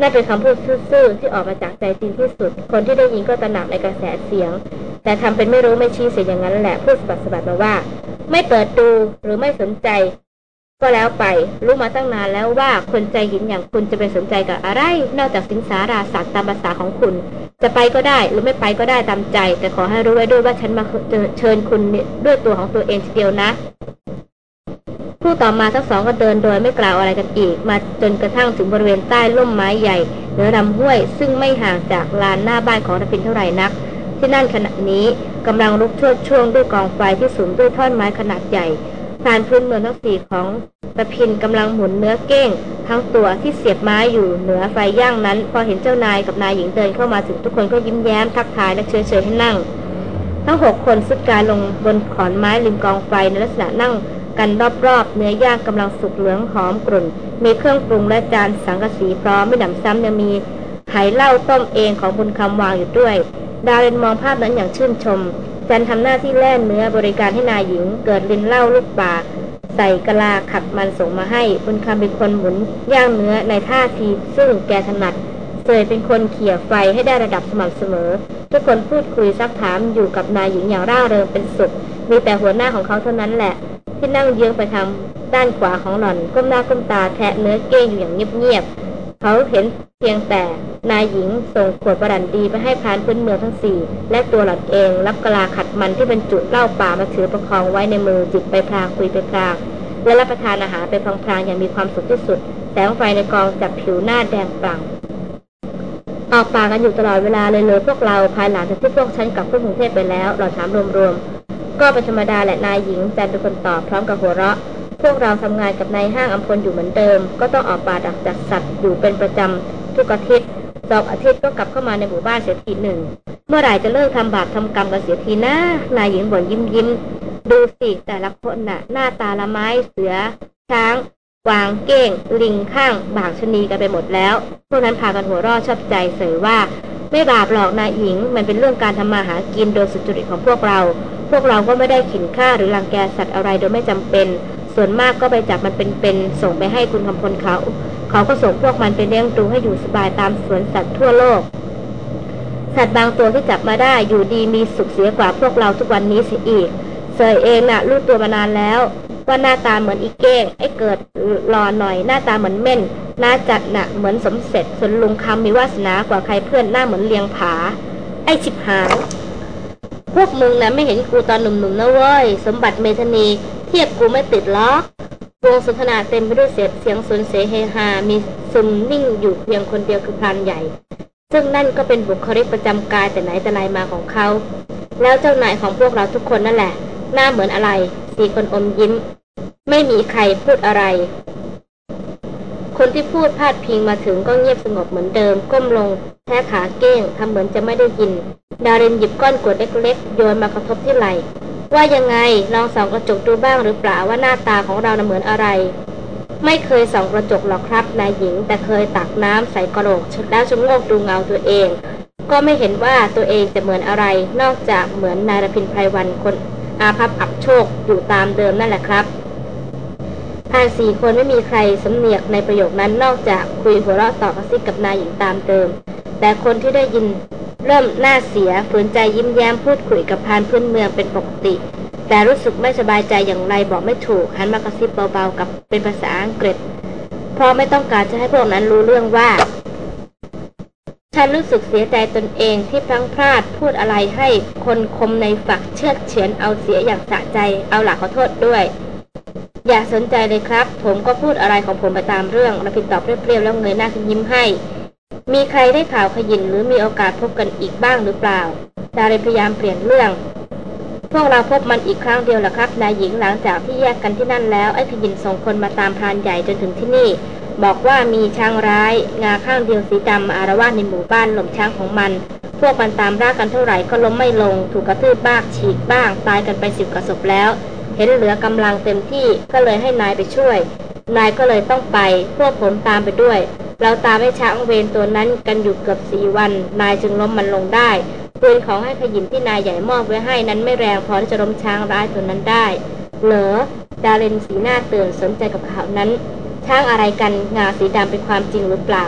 นั่นเป็นคำพูดซื่อๆที่ออกมาจากใจจริงที่สุด คนที่ได้ยินก็ตระหนักในกระแสเสียง แต่ทำเป็นไม่รู้ไม่ชี้เสียอย่างนั้นแหละพูดสบัดสบัดมาว่า ไม่เปิดดูหรือไม่สนใจ ก็แล้วไปรู้มาตั้งนานแล้วว่าคนใจหินอย่างคุณจะไปสนใจกับอะไร นอกจากสิงสาราสัตว์ตามภาษาของคุณ จะไปก็ได้หรือไม่ไปก็ได้ตามใจ แต่ขอให้รู้ไว้ด้วยว่าฉันมาเชิญคุณด้วยตัวของตัวเองทีเดียวนะ ผู้ต่อมาทั้งสองก็เดินโดยไม่กล่าวอะไรกันอีก มาจนกระทั่งถึงบริเวณใต้ร่มไม้ใหญ่เหนือลำห้วย ซึ่งไม่ห่างจากลานหน้าบ้านของระพินเท่าไหร่นัก ที่นั่นขณะนี้กำลังลุกโชดช่วงด้วยกองไฟที่สูงด้วยท่อนไม้ขนาดใหญ่ผ่านพื้นเมืองทั้งสี่ของระพินกำลังหมุนเนื้อเก้ง ทั้งตัวที่เสียบไม้อยู่เหนือไฟย่างนั้น พอเห็นเจ้านายกับนายหญิงเดินเข้ามาถึงทุกคนก็ยิ้มแย้มทักทายและเชิญเชิญให้นั่ง ทั้งหกคนสุดการลงบนขอนไม้ริมกองไฟในลักษณะนั่ง กันรอบๆ เนื้อย่างกำลังสุกเหลืองหอมกรุ่น มีเครื่องปรุงและจานสังกะสีพร้อมไม่หนำซ้ำยังมีไหเหล้าต้มเองของบุญคำวางอยู่ด้วย ดาวเรนมองภาพนั้นอย่างชื่นชม จันทำหน้าที่แล่นเนื้อบริการให้นายหญิง เกิดลินเหล้าลูกป่าใส่กะลาขัดมันส่งมาให้ บุญคำเป็นคนหมุนย่างเนื้อในท่าทีซึ่งแกถนัดเสยเป็นคนเขี่ยไฟให้ได้ระดับสม่ำเสมอ ทุกคนพูดคุยซักถามอยู่กับนายหญิงอย่างร่าเริงเป็นสุข มีแต่หัวหน้าของเขาเท่านั้นแหละ ที่นั่งเยื้องไปทางด้านขวาของหล่อนก้มหน้าก้มตาแทะเนื้อเก้งอยู่อย่างเงียบๆเขาเห็นเพียงแต่นายหญิงส่งขวดประดันดีไปให้พานพื้นเมืองทั้งสี่และตัวหล่อนเองรับกะลาขัดมันที่บรรจุเหล้าป่ามาถือประคองไว้ในมือจิบไปพลางคุยไปพลางและรับประทานอาหารไปพลางๆอย่างมีความสุขที่สุด แสงไฟในกองจับผิวหน้าแดงปลั่งออกปากกันอยู่ตลอดเวลาเลยเลยพวกเราภายหลังจากที่พวกฉันกลับขึ้นกรุงเทพไปแล้วเราถามรวมๆ ก็เป็นธรรมดาแหละนายหญิงจันเป็นคนตอบพร้อมกับหัวเราะ พวกเราทำงานกับนายห้างอัมพลอยู่เหมือนเดิม ก็ต้องออกป่าดักจัดสัตว์อยู่เป็นประจำทุกอาทิตย์สองอาทิตย์ก็กลับเข้ามาในหมู่บ้านเสียทีหนึ่ง เมื่อไหร่จะเลิกทำบาปทำกรรมกันเสียทีนะนายหญิงบ่นยิ้มยิ้มดูสิแต่ละคนน่ะ หน้าตาละไม้เสือ ช้างกวางเก้ง ลิงข้าง บางชนีกันไปหมดแล้ว พวกนั้นพากันหัวรอดชอบใจเสยว่า ไม่บาปหรอกนายหญิง มันเป็นเรื่องการทำมาหากินโดยสุจริตของพวกเรา พวกเราก็ไม่ได้ขินฆ่าหรือรังแกสัตว์อะไรโดยไม่จำเป็น ส่วนมากก็ไปจับมันเป็นๆส่งไปให้คุณคำพลเขา เขาก็ส่งพวกมันไปเลี้ยงดูให้อยู่สบายตามสวนสัตว์ทั่วโลก สัตว์บางตัวที่จับมาได้อยู่ดีมีสุขเสียกว่าพวกเราทุกวันนี้เสียอีกเสยเองน่ะรู้ตัวมานานแล้ว ว่าหน้าตาเหมือนอีเก้งไอ้เกิดรอหน่อย หน้าตาเหมือนเม่น หน้าจัดหนะเหมือนสมเสร็จส่วนลุงคำมีวาสนากว่าใครเพื่อนหน้าเหมือนเลียงผา ไอ้ฉิบหายพวกมึงนะไม่เห็นกูตอนหนุ่มๆนะเว้ย สมบัติเมธนี เทียบกูไม่ติดล็อกวงสนทนาเต็มไปด้วยเสียงเสียงสนเสเฮฮา มีซึมนิ่งอยู่เพียงคนเดียวคือพรานใหญ่ ซึ่งนั่นก็เป็นบุคลิกประจำกายแต่ไหนแต่ไรมาของเขา แล้วเจ้านายของพวกเราทุกคนนั่นแหละ หน้าเหมือนอะไร สี่คนอมยิ้ม ไม่มีใครพูดอะไร คนที่พูดพาดพิงมาถึงก็เงียบสงบเหมือนเดิม ก้มลงแท้ขาเก้งทำเหมือนจะไม่ได้ยิน ดารินหยิบก้อนกรวดเล็กๆโยนมากระทบที่ไหลว่ายังไงลองส่องกระจกดูบ้างหรือเปล่าว่าหน้าตาของเราเหมือนอะไร ไม่เคยส่องกระจกหรอกครับนายหญิง แต่เคยตักน้ำใส่กระโหลกแล้วชะโงกดูเงาตัวเอง ก็ไม่เห็นว่าตัวเองจะเหมือนอะไร นอกจากเหมือนนายรพินไพรวันคน อาภัพอับโชคอยู่ตามเดิมนั่นแหละครับทานสี่คนไม่มีใครสำเนียกในประโยคนั้นนอกจากคุยหัวเราะต่อกระซิบกับนายหญิงตามเดิม แต่คนที่ได้ยินเริ่มหน้าเสียฝืนใจยิ้มแย้มพูดคุยกับพานพื้นเมืองเป็นปกติ แต่รู้สึกไม่สบายใจอย่างไรบอกไม่ถูกหันมากระซิบเบาๆกับเป็นภาษาอังกฤษเพราะไม่ต้องการจะให้พวกนั้นรู้เรื่องว่า ฉันรู้สึกเสียใจตนเองที่พลั้งพลาดพูดอะไรให้คนคมในฝักเชือดเฉือนเอาเสียอย่างสะใจ เอาหลักขอโทษด้วย อย่าสนใจเลยครับ ผมก็พูดอะไรของผมไปตามเรื่องระพินตอบเรียบๆแล้วเงยหน้าขึ้นยิ้มให้ มีใครได้ข่าวขยินหรือมีโอกาสพบกันอีกบ้างหรือเปล่าดาริพยายามเปลี่ยนเรื่อง พวกเราพบมันอีกครั้งเดียวแหละครับนายหญิงหลังจากที่แยกกันที่นั่นแล้วไอ้ขยินส่งคนมาตามพรานใหญ่จนถึงที่นี่ บอกว่ามีช้างร้าย งาข้างเดียวสีดำอารวาสในหมู่บ้านหล่มช้างของมัน พวกมันตามรากันเท่าไหร่ก็ล้มไม่ลง ถูกกระทืบบ้างฉีกบ้าง ตายกันไปสิบกระสบแล้ว เห็นเหลือกำลังเต็มที่ก็เลยให้นายไปช่วย นายก็เลยต้องไป พวกผมตามไปด้วย เราตามให้ช้างเวรตัวนั้นกันอยู่เกือบสี่วัน นายจึงล้มมันลงได้ปืนของให้ขยินที่นายใหญ่มอบไว้ให้นั้นไม่แรงพอที่จะล้มช้างร้ายตัวนั้นได้ เหรอดาเรนสีหน้าเตือนสนใจกับข่าวนั้น ช้างอะไรกันงาสีดำเป็นความจริงหรือเปล่า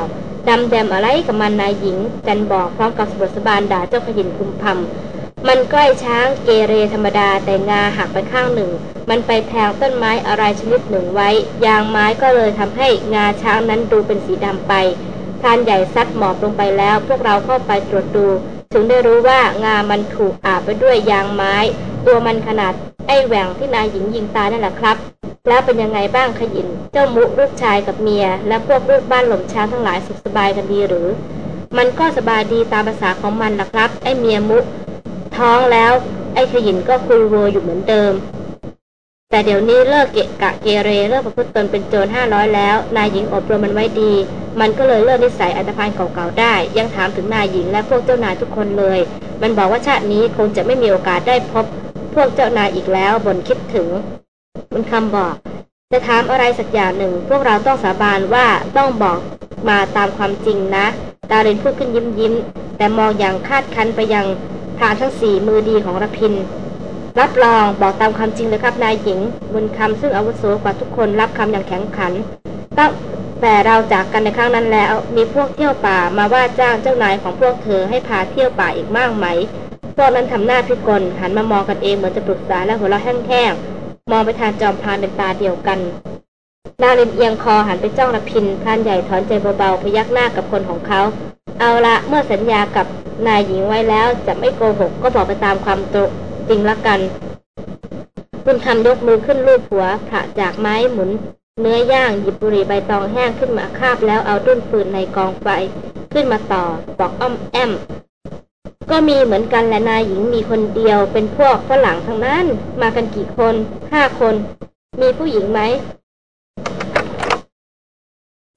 ดำแดมอะไรกับมันนายหญิงจันบอกพร้อมกับสบสบานด่าเจ้าขยินคุมพำมันใกล้ช้างเกเรธรรมดาแต่งาหักไปข้างหนึ่ง มันไปแทงต้นไม้อะไรชนิดหนึ่งไว้ ยางไม้ก็เลยทำให้งาช้างนั้นดูเป็นสีดำไปพรานใหญ่ซัดหมอบลงไปแล้ว พวกเราเข้าไปตรวจดู ถึงได้รู้ว่างามันถูกอาบไปด้วยยางไม้ ตัวมันขนาดไอ้แหว่งที่นายหญิงยิงตายนั่นแหละครับ แล้วเป็นยังไงบ้างขยิน เจ้ามุลูกชายกับเมีย และพวกลูกบ้านหล่มช้างทั้งหลายสุขสบายกันดีหรือ มันก็สบายดีตามภาษาของมันนะครับ ไอ้เมียมุ ท้องแล้ว ไอ้ขยินก็คุยโวอยู่เหมือนเดิม แต่เดี๋ยวนี้เลิกเกะกะเกเรเลิกประพฤติตนเป็นโจรห้าร้อยแล้ว นายหญิงอบรมมันไว้ดี มันก็เลยเลิกนิสัยอันธพาลเก่าๆได้ ยังถามถึงนายหญิงและพวกเจ้านายทุกคนเลย มันบอกว่าชาตินี้คงจะไม่มีโอกาสได้พบ พวกเจ้านายอีกแล้วบนคิดถึง คุณคำบอก จะถามอะไรสักอย่างหนึ่ง พวกเราต้องสาบานว่าต้องบอกมาตามความจริงนะ ดารินพูดขึ้นยิ้มยิ้ม แต่มองอย่างคาดคันไปยังทางทั้งสี่มือดีของรพิน รับรองบอกตามความจริงเลยครับนายหญิงบุญคำซึ่งอาวุโสกว่าทุกคนรับคำอย่างแข็งขันตั้งแต่เราจากกันในครั้งนั้นแล้วมีพวกเที่ยวป่ามาว่าจ้างเจ้านายของพวกเธอให้พาเที่ยวป่าอีกมากไหมพวกนั้นทำหน้าพิกลหันมามองกันเองเหมือนจะปรึกษาและหัวเราะแห้งๆ มองไปทางจอมพานเป็นตาเดียวกันดารินเอียงคอหันไปจ้องระพินพรานใหญ่ถอนใจเบาๆพยักหน้ากับคนของเขา เอาละเมื่อสัญญากับนายหญิงไว้แล้วจะไม่โกหกก็บอกไปตามความจริงละกันบุญคำยกมือขึ้นลูบหัวผะจากไม้หมุน เนื้อย่างหยิบบุหรี่ใบตองแห้งขึ้นมาคาบแล้วเอาดุ้นฟืนในกองไฟขึ้นมาต่อบอกอ้อมแอม ก็มีเหมือนกันและนายหญิงมีคนเดียว เป็นพวกฝรั่งทั้งนั้น มากันกี่คนห้าคน มีผู้หญิงไหม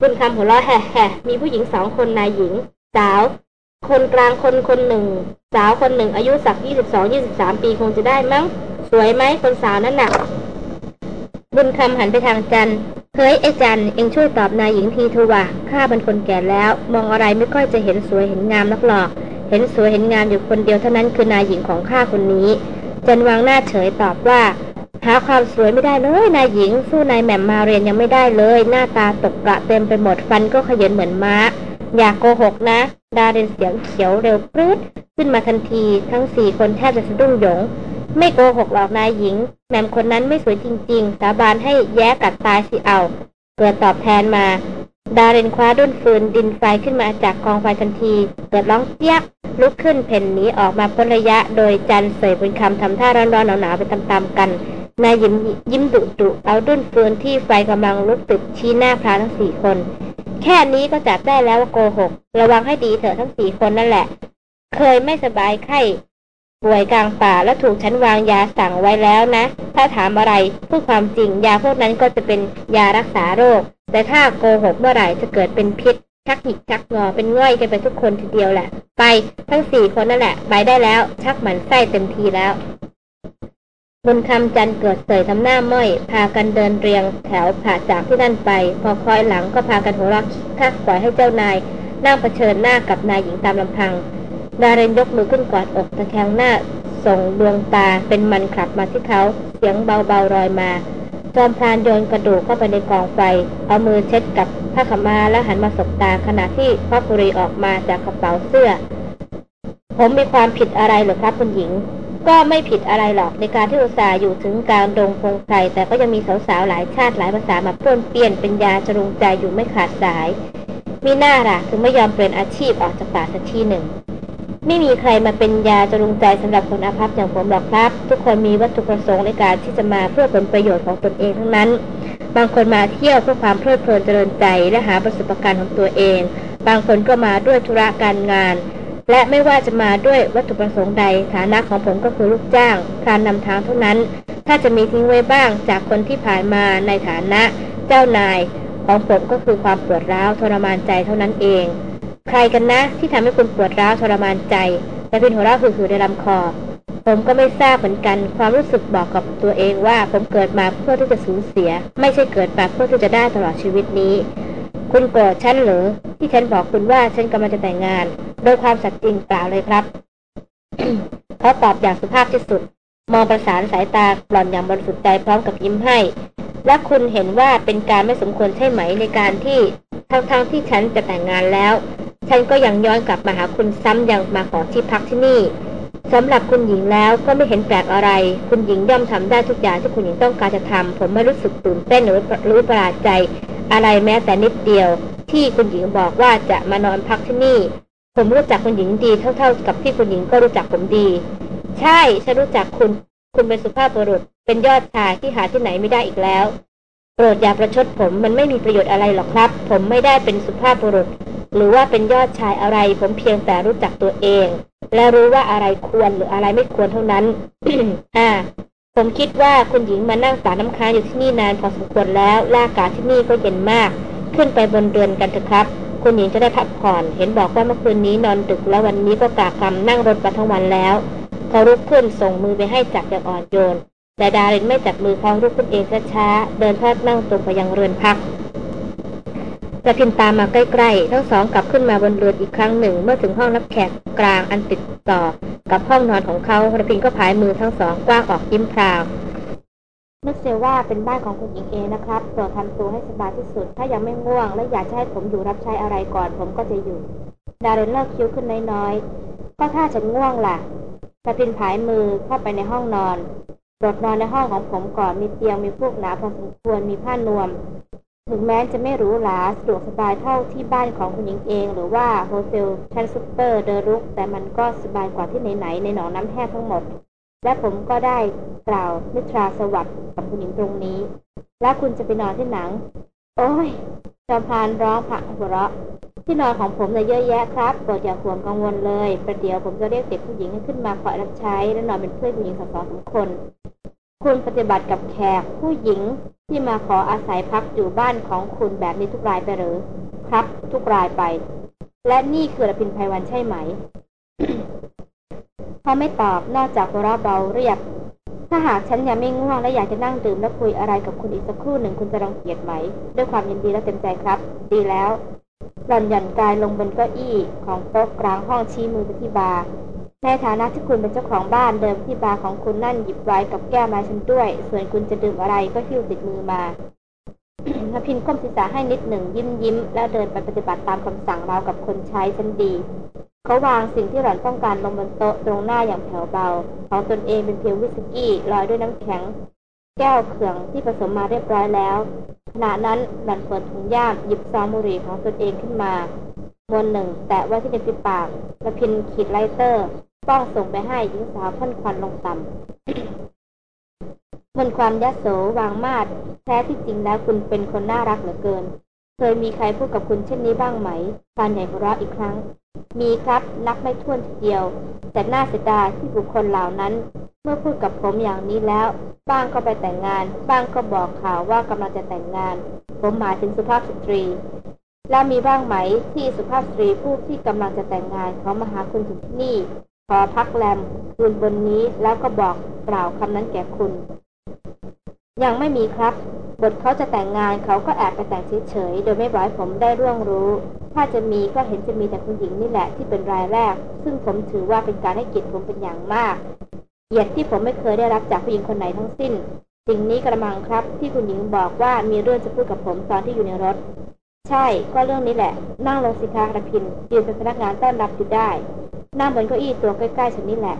บุญคำหัวเราะแห่แห่มีผู้หญิงสองคนนายหญิง สาว คนกลางคนคนหนึ่ง สาวคนหนึ่ง อายุสักยี่สิบสองยี่สิบสามปีคงจะได้มั้ง สวยไหมคนสาวนั่นหนักบุญคำหันไปทางจันเฮ้ยไอ้จันเองช่วยตอบนายหญิงทีเถอะวะข้าเป็นคนแก่แล้ว มองอะไรไม่ค่อยจะเห็นสวยเห็นงามนักหรอก เห็นสวยเห็นงามอยู่คนเดียวเท่านั้นคือนายหญิงของข้าคนนี้ จันวางหน้าเฉยตอบว่า หาความสวยไม่ได้เลยนายหญิงสู้นายแหม่มมาเรียนยังไม่ได้เลย หน้าตาตกกระเต็มไปหมดฟันก็ขยันเหมือนม้า อย่ากโกหกนะ ดาเรนเสียงเขียวเร็วปรื๊ดขึ้นมาทันที ทั้งสี่คนแทบจะสะดุ้งหยง ไม่โกหกหรอกนายหญิงแหม่มคนนั้นไม่สวยจริง ๆ สาบานให้แย้กัดตายสิเอาเกิดตอบแทนมาดาเรนคว้าดุนฟืนดินไฟขึ้นมาจากกองไฟทันที เกิดร้องเจี๊ยก ลุกขึ้นเพ่นหนีออกมาพ้นระยะ โดยจันเสยบนคำทำท่าร้อนๆหนาวๆไปตามๆกันนายยิ้มยิ้มดุดุเอาดุนฟืนที่ไฟกำลังลุกติดชี้หน้าพระทั้งสี่คน แค่นี้ก็จับได้แล้วว่าโกหก ระวังให้ดีเถอะทั้งสี่คนนั่นแหละ เคยไม่สบายไข้ ป่วยกลางป่าแล้วถูกฉันวางยาสั่งไว้แล้วนะ ถ้าถามอะไรพูดความจริงยาพวกนั้นก็จะเป็นยารักษาโรค แต่ถ้าโกหกเมื่อไหร่จะเกิดเป็นพิษ ชักหิกชักงอเป็นง่อยกันไปทุกคนทีเดียวแหละ ไปทั้งสี่คนนั่นแหละ ไปได้แล้ว ชักหมันไส้เต็มทีแล้วบุญคำจันเกิดเสยทำหน้าม้อย พากันเดินเรียงแถวผ่าจากที่นั่นไป พอคอยหลังก็พากันหัวเราะทักปล่อยให้เจ้านาย นั่งเผชิญหน้ากับนายหญิงตามลำพัง ดาเรนยกมือขึ้นกอดอกตะแคงหน้า ส่งดวงตาเป็นมันขับมาที่เขา เสียงเบาๆรอยมา จอมพรานโยนกระดูกเข้าไปในกองไฟ เอามือเช็ดกับผ้าขมาแล้วหันมาสบตาขณะที่พ่อปุรีออกมาจากกระเป๋าเสื้อ ผมมีความผิดอะไรหรือครับคุณหญิง ก็ไม่ผิดอะไรหรอกในการที่อุตส่าห์อยู่ถึงกลางดงพงไพรแต่ก็ยังมีสาวๆหลายชาติหลายภาษามาเพื่อนเปลี่ยนเป็นยาจรุงใจอยู่ไม่ขาดสาย มีหน้าล่ะคือไม่ยอมเปลี่ยนอาชีพออกจากป่าสักทีหนึ่ง ไม่มีใครมาเป็นยาจรุงใจสำหรับคนอาภัพอย่างผมหรอกครับ ทุกคนมีวัตถุประสงค์ในการที่จะมาเพื่อผลประโยชน์ของตนเองทั้งนั้น บางคนมาเที่ยวเพื่อความเพลิดเพลินเจริญใจและหาประสบการณ์ของตัวเอง บางคนก็มาด้วยธุระการงาน และไม่ว่าจะมาด้วยวัตถุประสงค์ใด ฐานะของผมก็คือลูกจ้าง การนำทางเท่านั้น ถ้าจะมีทิ้งไว้บ้างจากคนที่ผ่านมาในฐานะ เจ้านาย ของผมก็คือความปวดร้าวทรมานใจเท่านั้นเอง ใครกันนะ ที่ทำให้คุณปวดร้าวทรมานใจแต่เป็นหัวเราะคือๆในลำคอ ผมก็ไม่ทราบเหมือนกัน ความรู้สึกบอกกับตัวเองว่าผมเกิดมาเพื่อที่จะสูญเสีย ไม่ใช่เกิดมาเพื่อที่จะได้ตลอดชีวิตนี้ คุณโกรธฉันหรือที่ฉันบอกคุณว่าฉันกำลังจะแต่งงาน โดยความสัตย์จริงเปล่าเลยครับเขาตอบอย่างสุภาพที่สุด มองประสานสายตาหล่อนอย่างบริสุทธิ์ใจพร้อมกับยิ้มให้ และคุณเห็นว่าเป็นการไม่สมควรใช่ไหมในการที่ทั้งๆทที่ฉันจะแต่งงานแล้ว ฉันก็ยังย้อนกลับมาหาคุณซ้ำยังมาขอที่พักที่นี่สำหรับคุณหญิงแล้วก็ไม่เห็นแปลกอะไร คุณหญิงย่อมทำได้ทุกอย่างที่คุณหญิงต้องการจะทำผมไม่รู้สึกตื่นเต้นหรือรู้ประหลาดใจ อะไรแม้แต่นิดเดียว ที่คุณหญิงบอกว่าจะมานอนพักที่นี่ ผมรู้จักคุณหญิงดีเท่า ๆ กับที่คุณหญิงก็รู้จักผมดี ใช่ ฉันรู้จักคุณ คุณเป็นสุภาพบุรุษ เป็นยอดชายที่หาที่ไหนไม่ได้อีกแล้ว โปรดอย่าประชดผม มันไม่มีประโยชน์อะไรหรอกครับ ผมไม่ได้เป็นสุภาพบุรุษ หรือว่าเป็นยอดชายอะไร ผมเพียงแต่รู้จักตัวเอง และรู้ว่าอะไรควรหรืออะไรไม่ควรเท่านั้น อ่า ผมคิดว่าคุณหญิงมานั่งตาน้ำค้างอยู่ที่นี่นานพอสมควรแล้วลากาที่นี่ก็เย็นมาก ขึ้นไปบนเรือนกันเถอะครับคุณหญิงจะได้พักผ่อน เห็นบอกว่าเมื่อคืนนี้นอนดึกแล้ววันนี้ก็กากรรมนั่งรถมาทั้งวันแล้ว เขาลุกขึ้นส่งมือไปให้จับอย่างอ่อนโยน แต่ดารินไม่จับมือเขาลุกขึ้นเองช้าๆเดินทอดนั่งตรงไปยังเรือนพักระพินตามมาใกล้ๆ ทั้งสองกลับขึ้นมาบนเรือนอีกครั้งหนึ่ง เมื่อถึงห้องรับแขกกลางอันติดต่อ กับห้องนอนของเขาระพินก็ผายมือทั้งสองกว้างออกยิ้มพราวนึกเสียว่าเป็นบ้านของคุณหญิงเองนะครับโปรดทำตัวให้สบายที่สุด ถ้ายังไม่ง่วง และอยากให้ผมอยู่รับใช้อะไรก่อน ผมก็จะอยู่ ดารินเลิกคิ้วขึ้นน้อยๆ ก็ถ้าฉันง่วงล่ะ ระพินผายมือเข้าไปในห้องนอนโปรดนอนในห้องของผมก่อนมีเตียงมีฟูกหนาพอสมควรมีผ้านวม ถึงแม้จะไม่หรูหราสะดวกสบายเท่าที่บ้านของคุณหญิงเอง หรือว่า hotelชั้นซุปเปอร์เดอรุกแต่มันก็สบายกว่าที่ไหนๆในหนองน้ำแห้งทั้งหมด และผมก็ได้กล่าวนิทราสวัสดิ์กับคุณหญิงตรงนี้ แล้วคุณจะไปนอนที่หนัง โอ้ยจอมพานร้องผักหัวเราะ ที่นอนของผมเนี่ยเยอะแยะครับโปรดอย่าห่วงกังวลเลยประเดี๋ยวผมจะเรียกเด็กผู้หญิงให้ขึ้นมาคอยรับใช้และนอนเป็นเพื่อนผู้หญิงสองสามคน คุณปฏิบัติกับแขกผู้หญิงที่มาขออาศัยพักอยู่บ้านของคุณแบบนี้ทุกรายไปหรือครับ ทุกรายไป และนี่คือระพินไพวันใช่ไหมเขาไม่ตอบนอกจากหัวเราะเบาเรียบถ้าหากฉันยังไม่ง่วงและอยากจะนั่งดื่มและคุยอะไรกับคุณอีกสักครู่หนึ่งคุณจะรังเกียจไหม ด้วยความยินดีและเต็มใจครับ ดีแล้ว หล่อนหย่อนกายลงบนเก้าอี้ของโต๊ะกลางห้องชี้มือไปที่บาร์ในฐานะที่คุณเป็นเจ้าของบ้านเดิมที่บาร์ของคุณนั่นหยิบไว้กับแก้วมาฉันด้วย ส่วนคุณจะดื่มอะไรก็หิ้วติดมือมาระพินก้มศีรษะให้นิดหนึ่งยิ้มยิ้ม แล้วเดินไปปฏิบัติตามคำสั่งเรากับคนใช้ฉันดี เขาวางสิ่งที่หล่อนต้องการลงบนโต๊ะตรงหน้าอย่างแผ่วเบา ของตนเองเป็นเพียงวิสกี้ลอยด้วยน้ำแข็ง แก้วเขื่องที่ผสมมาเรียบร้อยแล้วขณะนั้นหล่อนเปิดถุงย่ามหยิบซองบุหรี่ของตนเองขึ้นมามวนหนึ่ง แตะไว้ที่ริมฝีปากระพินขีด lighter ป้องส่งไปให้หญิงสาวพ่นควันลงต่ำมนความยะโสวางมาดแท้ที่จริงแล้วคุณเป็นคนน่ารักเหลือเกิน เคยมีใครพูดกับคุณเช่นนี้บ้างไหมฟานใหญ่หัวเราะอีกครั้ง มีครับนับไม่ถ้วนทีเดียว แต่น่าเสียดายที่บุคคลเหล่านั้น เมื่อพูดกับผมอย่างนี้แล้ว บ้างก็ไปแต่งงาน บ้างก็บอกข่าวว่ากำลังจะแต่งงาน ผมหมายถึงสุภาพสตรี แล้วมีบ้างไหมที่สุภาพสตรีผู้ที่กำลังจะแต่งงานเขามาหาคุณถึงที่นี่พอพักแรมคืนบนนี้แล้วก็บอกกล่าวคำนั้นแก่คุณ ยังไม่มีครับ บทเขาจะแต่งงานเขาก็แอบไปแต่งเฉยๆ โดยไม่บอกผมได้ร่วงรู้ ถ้าจะมีก็เห็นจะมีแต่คุณหญิงนี่แหละที่เป็นรายแรก ซึ่งผมถือว่าเป็นการให้เกียรติผมเป็นอย่างมากเกียรติที่ผมไม่เคยได้รับจากผู้หญิงคนไหนทั้งสิ้น สิ่งนี้กระมังครับ ที่คุณหญิงบอกว่ามีเรื่องจะพูดกับผมตอนที่อยู่ในรถ ใช่ ก็เรื่องนี้แหละ นั่งลงสิคะระพินยืนเป็นพนักงานต้อนรับอยู่ได้ นั่งบนเก้าอี้ตัวใกล้ๆฉันนี่แหละ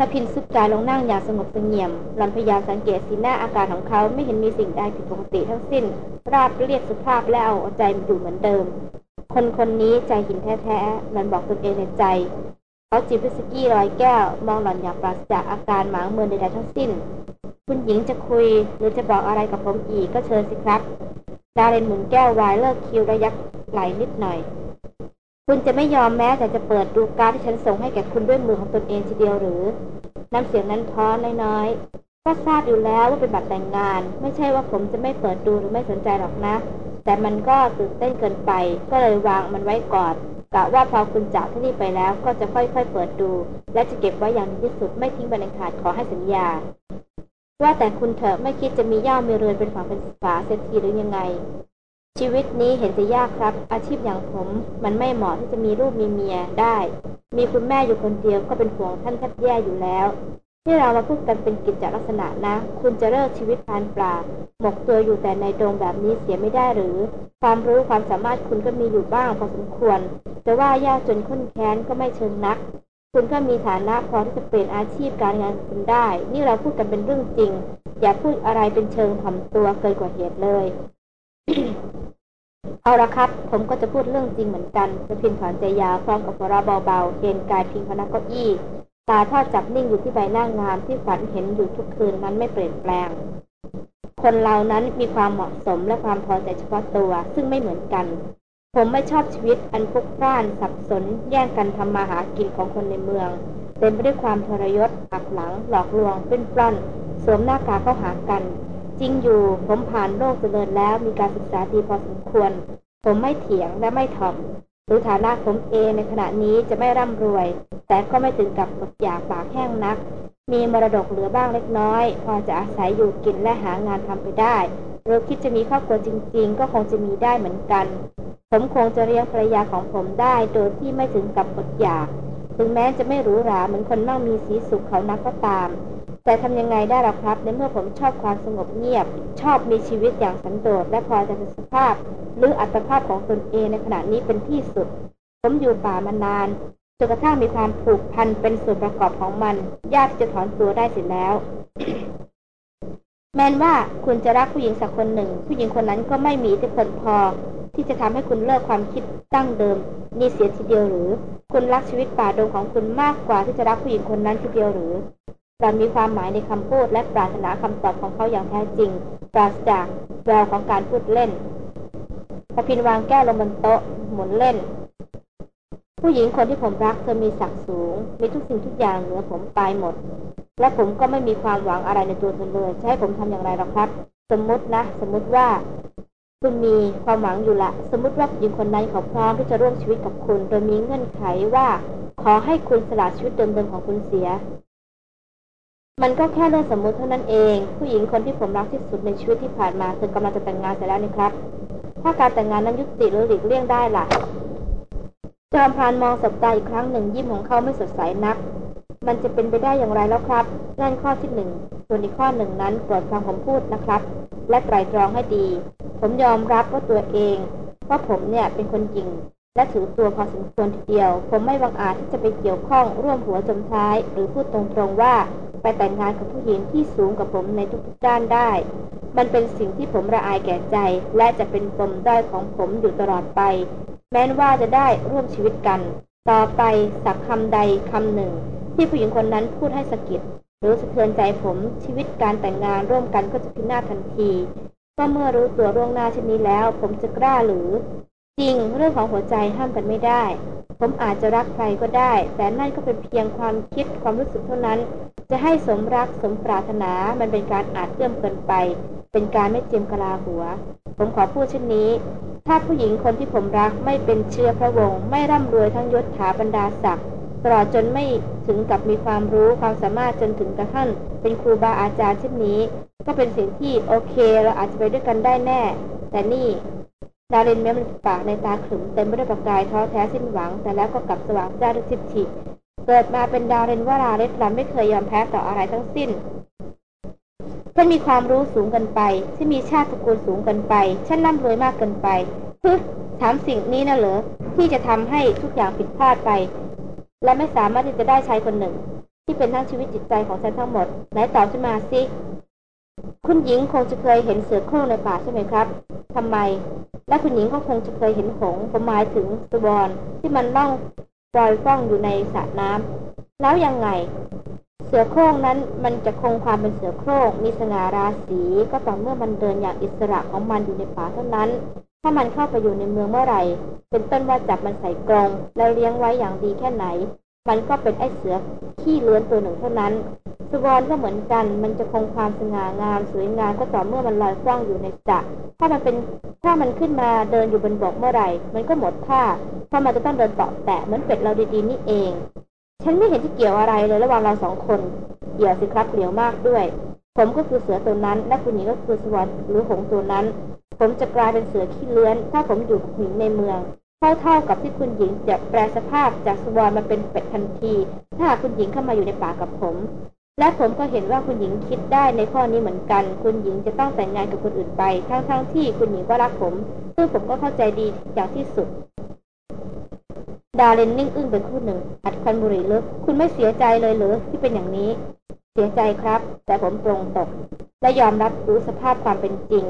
นพินซุบกายลงนั่งอย่างสงบเสงี่ยมหลันพยายามสังเกตสีหน้าอาการของเขาไม่เห็นมีสิ่งใดผิดปกติทั้งสิ้น ราบเรียบสุภาพและเอาใจมันอยู่เหมือนเดิม คนคนนี้ใจหินแท้ๆหลันบอกตนเองในใจ เขาจิบวิสกี้รอยแก้ว มองหล่อนอย่างปราศจากอาการหมางเมินใดๆทั้งสิ้น คุณหญิงจะคุยหรือจะบอกอะไรกับผมอีกก็เชิญสิครับ ดาเรนหมุนแก้ววายเลิกคิวระยักไหลนิดหน่อย คุณจะไม่ยอมแม้แต่จะเปิดดูการที่ฉันส่งให้แก่คุณด้วยมือของตนเองทีเดียวหรือน้ำเสียงนั้นท้อน้อยๆก็ทราบอยู่แล้วว่าเป็นบัตรแต่งงาน ไม่ใช่ว่าผมจะไม่เปิดดูหรือไม่สนใจหรอกนะ แต่มันก็ตื่นเต้นเกินไป ก็เลยวางมันไว้ก่อนกะว่าพอคุณจากที่นี่ไปแล้วก็จะค่อยๆเปิดดู และจะเก็บไว้อย่างที่สุดไม่ทิ้งบรรยากาศขอให้สัญญา ว่าแต่คุณเถอะไม่คิดจะมีย่ามีเรือนเป็นฝังเป็นฝาเศรษฐีหรือยังไง ชีวิตนี้เห็นจะยากครับ อาชีพอย่างผม มันไม่เหมาะที่จะมีลูกมีเมียได้ มีคุณแม่อยู่คนเดียวก็เป็นห่วงท่านแทบแย่อยู่แล้ว ที่เรามาพูดกันเป็นกิจลักษณะนะ คุณจะเลิกชีวิตพานปลาหมกตัวอยู่แต่ในโดงแบบนี้เสียไม่ได้หรือ ความรู้ความสามารถคุณก็มีอยู่บ้างพอสมควร แต่ว่ายากจนข้นแค้นก็ไม่เชิงนัก คุณก็มีฐานะพอที่จะเปลี่ยนอาชีพการงานคุณได้ นี่เราพูดกันเป็นเรื่องจริง อย่าพูดอะไรเป็นเชิงถ่อมตัวเกินกว่าเหตุเลย เอาละครับ ผมก็จะพูดเรื่องจริงเหมือนกันจะพินถอนใจยาวพร้อมกับหัวเราเบาๆเอนกายพิงพนักเก้าอี้ ตาทอดจับนิ่งอยู่ที่ใบหน้างามที่ฝันเห็นอยู่ทุกคืนนั้นไม่เปลี่ยนแปลง คนเรานั้นมีความเหมาะสมและความพอใจเฉพาะตัว ซึ่งไม่เหมือนกัน ผมไม่ชอบชีวิตอันพุกพร่านสับสน แย่งกันทำมาหากินของคนในเมืองเต็มไปด้วยความทรยศอักหลัง หลอกลวงเป็นปล้อนสวมหน้ากากเข้าหากัน จริงอยู่ ผมผ่านโลกเจริญแล้วมีการศึกษาดีพอสมควร ผมไม่เถียงและไม่ถ่อมหรือฐานะผมเองในขณะนี้จะไม่ร่ำรวย แต่ก็ไม่ถึงกับอดอยากปากแห้งนัก มีมรดกเหลือบ้างเล็กน้อย พอจะอาศัยอยู่กินและหางานทำไปได้หรือคิดจะมีครอบครัวจริง ๆ ก็คงจะมีได้เหมือนกัน ผมคงจะเลี้ยงภรรยาของผมได้โดยที่ไม่ถึงกับอดอยาก ถึงแม้จะไม่หรูหราเหมือนคนมั่งมีสีสุขเขานักก็ตาม แต่ทำยังไงได้ล่ะครับ ในเมื่อผมชอบความสงบเงียบ ชอบมีชีวิตอย่างสันโดษและพอจะเป็นสภาพ หรืออัตภาพของตนเองในขณะนี้เป็นที่สุด ผมอยู่ป่ามานานจนกระทั่งมีความผูกพันเป็นส่วนประกอบของมัน ยากจะถอนตัวได้เสร็จแล้ว แม้นว่าคุณจะรักผู้หญิงสักคนหนึ่ง ผู้หญิงคนนั้นก็ไม่มีอิทธิพลพอ ที่จะทำให้คุณเลิกความคิดตั้งเดิม นี่เสียทีเดียวหรือ คุณรักชีวิตป่าดงของคุณมากกว่าที่จะรักผู้หญิงคนนั้นทีเดียวหรือ เรามีความหมายในคำพูดและปรารถนาคำตอบของเขาอย่างแท้จริง ปราศจากแววของการพูดเล่นพพินวางแก้วลงบนโต๊ะหมุนเล่น ผู้หญิงคนที่ผมรักเธอมีศักดิ์สูง มีทุกสิ่งทุกอย่างเหนือผมตายหมด และผมก็ไม่มีความหวังอะไรในตัวเธอเลยจะให้ผมทำอย่างไรหรอครับ สมมตินะ สมมติว่า คุณมีความหวังอยู่ละสมมติว่าผู้หญิงคนนั้นเขาพร้อมที่จะร่วมชีวิตกับคุณ โดยมีเงื่อนไขว่า ขอให้คุณสละชีวิตเดิมๆของคุณเสีย มันก็แค่เรื่องสมมติเท่านั้นเอง ผู้หญิงคนที่ผมรักที่สุดในชีวิตที่ผ่านมาเธอกำลังจะแต่งงานเสร็จแล้วนี่ครับ ถ้าการแต่งงานนั้นยุติหรือหลีกเลี่ยงได้ล่ะจอมพานมองสบตาอีกครั้งหนึ่งยิ้มของเขาไม่สดใสนัก มันจะเป็นไปได้อย่างไรแล้วครับ นั่นข้อที่หนึ่งส่วนอีกข้อหนึ่งนั้นโปรดฟังผมพูดนะครับ และไตรตรองให้ดี ผมยอมรับว่าตัวเองว่าผมเนี่ยเป็นคนหญิง และถือตัวพอสมควรทีเดียว ผมไม่วังอาจที่จะไปเกี่ยวข้องร่วมหัวจมท้าย หรือพูดตรงๆว่า ไปแต่งงานกับผู้หญิงที่สูงกว่าผมในทุกๆด้านได้ มันเป็นสิ่งที่ผมระอายแก่ใจ และจะเป็นปมด้อยของผมอยู่ตลอดไป แม้นว่าจะได้ร่วมชีวิตกัน ต่อไปสักคำใดคำหนึ่ง ที่ผู้หญิงคนนั้นพูดให้สะกิดหรือสะเทือนใจผมชีวิตการแต่งงานร่วมกันก็จะพินาศทันที ก็เมื่อรู้ตัวร่วงหน้าเช่นนี้แล้ว ผมจะกล้าหรือ จริงเรื่องของหัวใจห้ามกันไม่ได้ ผมอาจจะรักใครก็ได้ แต่นั่นก็เป็นเพียงความคิดความรู้สึกเท่านั้น จะให้สมรักสมปรารถนามันเป็นการอาจเอื้อมเกินไป เป็นการไม่เจียมกลาหัว ผมขอพูดเช่นนี้ ถ้าผู้หญิงคนที่ผมรักไม่เป็นเชื้อพระวงศ์ไม่ร่ำรวยทั้งยศถาบรรดาศักดิ์ตลอดจนไม่ถึงกับมีความรู้ความสามารถจนถึงกระทั่งเป็นครูบาอาจารย์เช่นนี้ ก็เป็นสิ่งที่โอเคเราอาจจะไปด้วยกันได้แน่ แต่นี่ ดารินเม้มปากในตาขึมเต็มไปด้วยประกายท้อแท้สิ้นหวัง แต่แล้วก็กลับสว่างจ้าด้วยทิพย์เกิดมาเป็นดารินวราเล็ดลันไม่เคยยอมแพ้ต่ออะไรทั้งสิ้นฉันมีความรู้สูงเกินไปฉันมีชาติตระกูลสูงเกินไปฉันร่ำรวยมากเกินไปฮึถามสิ่งนี้นะเหรอที่จะทำให้ทุกอย่างผิดพลาดไป และไม่สามารถที่จะได้ชายคนหนึ่ง ที่เป็นทั้งชีวิตจิตใจของฉันทั้งหมดไหนตอบฉันมาสิคุณหญิงคงจะเคยเห็นเสือโคร่งในป่าใช่ไหมครับทำไม และคุณหญิงก็คงจะเคยเห็นหงผมหมายถึงสวอนที่มันล่องลอยฟ้องอยู่ในสระน้ำแล้วยังไง เสือโคร่งนั้นมันจะคงความเป็นเสือโคร่งมีสง่าราศีก็ต่อเมื่อมันเดินอย่างอิสระของมันอยู่ในป่าเท่านั้น ถ้ามันเข้าไปอยู่ในเมืองเมื่อไหร่ เป็นต้นว่าจับมันใส่กรงแล้วเลี้ยงไว้อย่างดีแค่ไหน มันก็เป็นไอ้เสือขี้เลื้อนตัวหนึ่งเท่านั้นสวอนก็เหมือนกัน มันจะคงความสง่างาม สวยงามก็ต่อเมื่อมันลอยคว่างอยู่ในสระถ้ามันเป็นถ้ามันขึ้นมาเดินอยู่บนบกเมื่อไหร่ มันก็หมดท่า เพราะมันจะต้องเดินเตาะแตะเหมือนเป็ดเราดีๆนี่เอง ฉันไม่เห็นที่เกี่ยวอะไรเลยระหว่างเราสองคนเกี่ยวสิครับเกี่ยวมากด้วย ผมก็คือเสือตัวนั้นและคุณหญิงก็คือสวรรค์หรือหงตัวนั้น ผมจะกลายเป็นเสือขี้เลื้อน ถ้าผมอยู่กับหญิงในเมือง เท่าเท่ากับที่คุณหญิงจะแปลสภาพจากสวรรค์มาเป็นเป็ดทันที ถ้าคุณหญิงเข้ามาอยู่ในป่ากับผม และผมก็เห็นว่าคุณหญิงคิดได้ในข้อนี้เหมือนกัน คุณหญิงจะต้องแต่งงานกับคนอื่นไป ทั้งๆทที่คุณหญิงก็รักผม ซึ่งผมก็เข้าใจดีอย่างที่สุด ดาเลนนิ่งอึ้งเป็นคู่หนึ่ง อัดควันบุหรี่ลึกคุณไม่เสียใจเลยหรือที่เป็นอย่างนี้ เสียใจครับ แต่ผมตรงตก และยอมรับรู้สภาพความเป็นจริง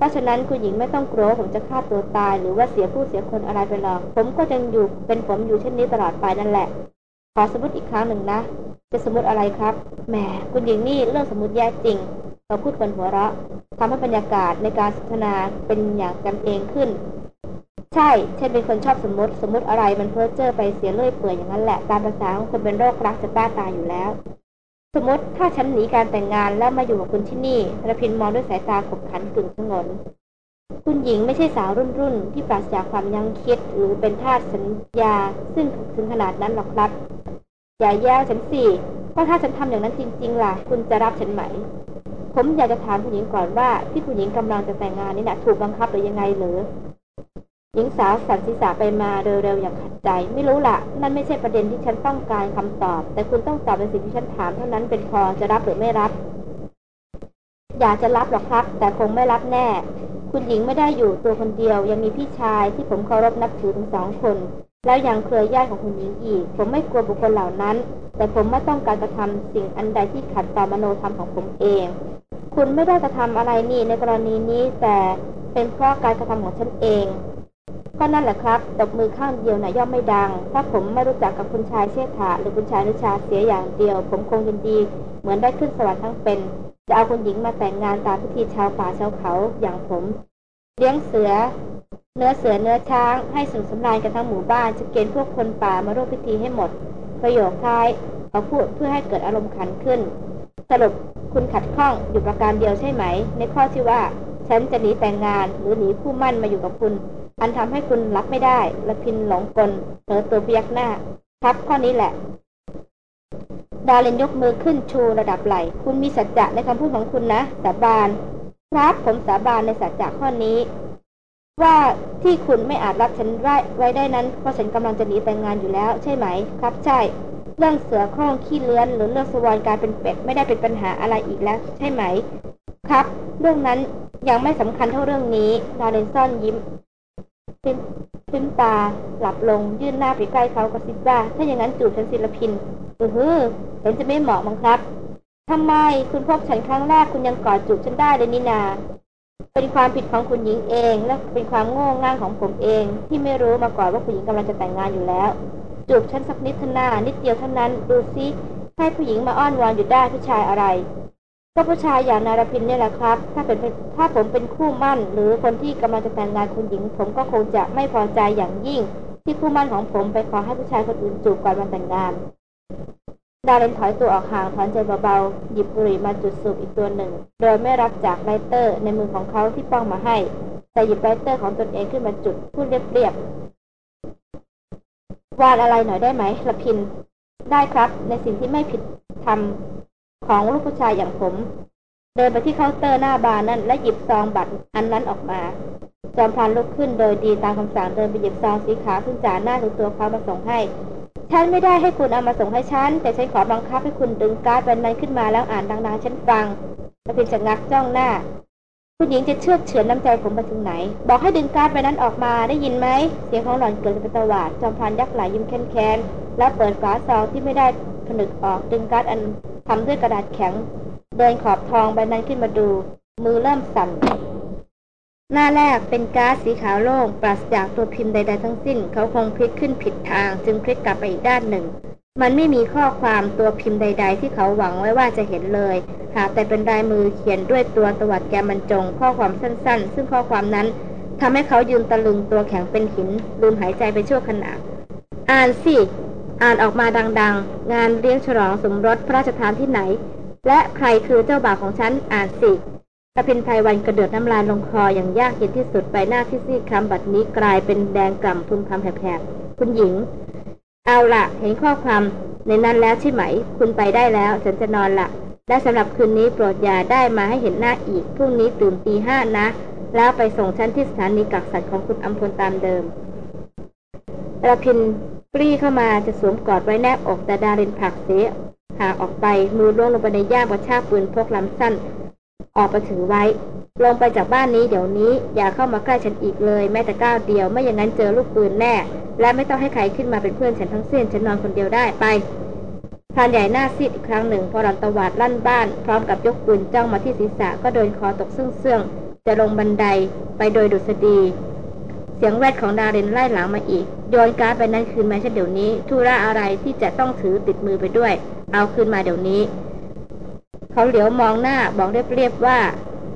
เพราะฉะนั้นคุณหญิงไม่ต้องกลัวผมจะฆ่าตัวตาย หรือว่าเสียผู้เสียคนอะไรไปหรอก ผมก็ยังอยู่เป็นผมอยู่เช่นนี้ตลอดไปนั่นแหละ ขอสมมติอีกครั้งหนึ่งนะ จะสมมติอะไรครับ แหม คุณหญิงนี่เรื่องสมมติแย่จริง เราพูดกันหัวเราะทำให้บรรยากาศในการสนทนาเป็นอย่างกันเองขึ้น ใช่ฉันเป็นคนชอบสมมติ สมมติอะไรมันเพ้อเจ้อไปเสียเลื่อยเปื่อยอย่างนั้นแหละ ตามภาษาของคนเป็นโรครักจะต้าตายอยู่แล้ว สมมติถ้าฉันหนีการแต่งงานแล้วมาอยู่กับคุณที่นี่ระพินมองด้วยสายตาขบขันกึ่งสงนคุณหญิงไม่ใช่สาวรุ่นรุ่นที่ปราศจากความยังคิดหรือเป็นทาสสัญญา ซึ่งถึงขนาดนั้นหรอกครับอย่าแย่ฉันสิผก็ถ้าฉันทำอย่างนั้นจริงๆล่ะ คุณจะรับฉันไหม ผมอยากจะถามคุณหญิงก่อนว่าที่คุณหญิงกำลังจะแต่งงานนี่นะถูกบังคับหรือยังไงหรือ หญิงสาวสั่นศีรษะไปมาเร็วๆอย่างขัดใจ ไม่รู้ละนั่นไม่ใช่ประเด็นที่ฉันต้องการคำตอบ แต่คุณต้องตอบในสิ่งที่ฉันถามเท่านั้นเป็นพอจะรับหรือไม่รับ อยากจะรับหรอกครับ แต่คงไม่รับแน่ คุณหญิงไม่ได้อยู่ตัวคนเดียว ยังมีพี่ชายที่ผมเคารพนับถือถึงสองคน แล้วยังเครือญาติของคุณหญิงอีก ผมไม่กลัวบุคคลเหล่านั้น แต่ผมไม่ต้องการกระทำสิ่งอันใดที่ขัดต่อมโนธรรมของผมเอง คุณไม่ได้กระทำอะไรนี่ในกรณีนี้แต่เป็นเพราะการกระทำของฉันเอง ก็นั่นแหละครับ ตบมือข้างเดียวนะ่ะย่อมไม่ดัง ถ้าผมไม่รู้จักกับคุณชายเชษฐาหรือคุณชายนุชาเสียอย่างเดียว ผมคงยินดี เหมือนได้ขึ้นสวรรค์ทั้งเป็น จะเอาคุณหญิงมาแต่งงานตามพิธีชาวป่าชาวเขาอย่างผม เลี้ยงเสือ เนื้อเสือเนื้อช้าง ให้สุนสำราญกันทั้งหมู่บ้าน จะเกณฑ์พวกคนป่ามาร่วมพิธีให้หมด ประโยคท้ายเขาพูดเพื่อให้เกิดอารมณ์ขันขึ้น สรุปคุณขัดข้องอยู่ประการเดียวใช่ไหม ในข้อที่ว่า ฉันจะหนีแต่งงานหรือหนีผู้มั่นมาอยู่กับคุณ อันทำให้คุณรับไม่ได้ละพินหลงกลเผลอตัวพยักหน้า ครับข้อนี้แหละ ดาเลนยกมือขึ้นชูระดับไหล คุณมีสัจจะในคำพูดของคุณนะ สาบาน ครับผมสาบานในสัจจะข้อนี้ ว่าที่คุณไม่อาจรับฉันไว้ได้นั้นเพราะฉันกำลังจะหนีแต่งงานอยู่แล้ว ใช่ไหม ครับใช่ เรื่องเสือโคร่งขี้เลื้อน หรือเรื่องสวรรค์การเป็นเป็ดไม่ได้เป็นปัญหาอะไรอีกแล้ว ใช่ไหม ครับ เรื่องนั้นยังไม่สำคัญเท่าเรื่องนี้ ดาเลนซ่อนยิ้ม ซิมซิมตาหลับลงยื่นหน้าไปใกล้เขากระซิบว่าถ้าอย่างนั้นจูบฉันศิลปินเอือฮือเห็นจะไม่เหมาะมั้งครับทำไมคุณพบฉันครั้งแรกคุณยังกอดจูบฉันได้เลยนี่นา เป็นความผิดของคุณหญิงเองและเป็นความโง่ง่างของผมเอง ที่ไม่รู้มาก่อนว่าคุณหญิงกำลังจะแต่งงานอยู่แล้ว จูบฉันสักนิดเท่านานิดเดียวเท่านั้นดูซิให้ผู้หญิงมาอ้อนวอนอยู่ได้ผู้ชายอะไร ก็ผู้ชายอย่างนารพินนี่แหละครับ ถ้าเป็นถ้าผมเป็นคู่มั่น หรือคนที่กำลังจะแต่งงานคุณหญิง ผมก็คงจะไม่พอใจอย่างยิ่ง ที่คู่หมั้นของผมไปขอให้ผู้ชายคนอื่นจูบก่อนวันแต่งงาน ดารินถอยตัวออกห่างถอนใจเบาๆหยิบบุหรี่มาจุดสูบอีกตัวหนึ่ง โดยไม่รับจาก lighter ในมือของเขาที่ป้องมาให้ แต่หยิบ lighter ของตนเองขึ้นมาจุดพูดเรียบๆวานอะไรหน่อยได้ไหมระพิน ได้ครับ ในสิ่งที่ไม่ผิดทำ ของลูกผู้ชายอย่างผม เดินไปที่เคาน์เตอร์หน้าบาร์นั่นและหยิบซองบัตรอันนั้นออกมา จอมพานลุกขึ้นโดยดีตามคำสั่งเดินไปหยิบซองสีขาวขึ้นจากหน้าถึงตัวเขามาส่งให้ ฉันไม่ได้ให้คุณเอามาส่งให้ฉัน แต่ฉันขอบังคับให้คุณดึงการ์ดใบนั้นขึ้นมาแล้วอ่านดังๆฉันฟังแล้วพินจะงักจ้องหน้าผู้หญิงจะเชื่อเฉือนน้ำใจผมไปถึงไหน บอกให้ดึงการ์ดใบนั้นออกมาได้ยินไหม เสียงของหล่อนเกิดเป็นตวาดจอมพานยักไหลยิ้มแค้นๆแล้วเปิดฝาซองที่ไม่ได้ผนึกออกดึงการ์ดอัน ทำด้วยกระดาษแข็ง เดินขอบทองใบนั้นขึ้นมาดู มือเริ่มสั่น หน้าแรกเป็นก๊าซสีขาวโล่งปราศจากตัวพิมพ์ใดๆทั้งสิ้น เขาคงพลิกขึ้นผิดทาง จึงพลิกกลับไปอีกด้านหนึ่ง มันไม่มีข้อความตัวพิมพ์ใด ๆ ที่เขาหวังไว้ว่าจะเห็นเลย หากแต่เป็นลายมือเขียนด้วยตัวตวัดแกมันจง ข้อความสั้น ๆ ซึ่งข้อความนั้นทำให้เขายืนตะลึงตัวแข็งเป็นหินลืมหายใจไปชั่วขณะ อ่านสิ อ่านออกมาดังๆ งานเลี้ยงฉลองสมรสพระราชทานที่ไหน และใครคือเจ้าบ่าวของฉันอ่านสิกระพินไพวันกระเดือดน้ำลายลงคออย่างยากเย็นที่สุดใบหน้าที่ซีดคำบัดนี้กลายเป็นแดงกล่ำพึมพำแผลบๆคุณหญิง เอาละเห็นข้อความในนั้นแล้วใช่ไหม คุณไปได้แล้วฉันจะนอนละและสำหรับคืนนี้โปรดอย่าได้มาให้เห็นหน้าอีกพรุ่งนี้ตื่นตีห้านะ แล้วไปส่งฉันที่สถานีกักสัตว์ของคุณอัมพลตามเดิมระพิน ปรีเข้ามาจะสวมกอดไว้แนบอกแต่ดารินผักเสียห่างออกไปมือล่วงลงไปในย่ามกระชากปืนพกลำสั้น ออกไปถือไว้ ลงไปจากบ้านนี้เดี๋ยวนี้อย่าเข้ามาใกล้ฉันอีกเลย แม้แต่ก้าวเดียวไม่อย่างนั้นเจอลูกปืนแน่ และไม่ต้องให้ใครขึ้นมาเป็นเพื่อนฉันทั้งสิ้นฉันนอนคนเดียวได้ไปพานใหญ่หน้าซีดอีกครั้งหนึ่ง พอรันตวาดลั่นบ้าน พร้อมกับยกปืนจ้องมาที่ศีรษะก็โดนคอตกซึ่งเสื่องจะลงบันไดไปโดยดุษฎี เสียงแวดของดารินไล่หลังมาอีก โยนการ์ดไปนั้นคืนมาฉันเดี๋ยวนี้ธุระอะไรที่จะต้องถือติดมือไปด้วย เอาคืนมาเดี๋ยวนี้ เขาเหลียวมองหน้าบอกเรียบๆว่า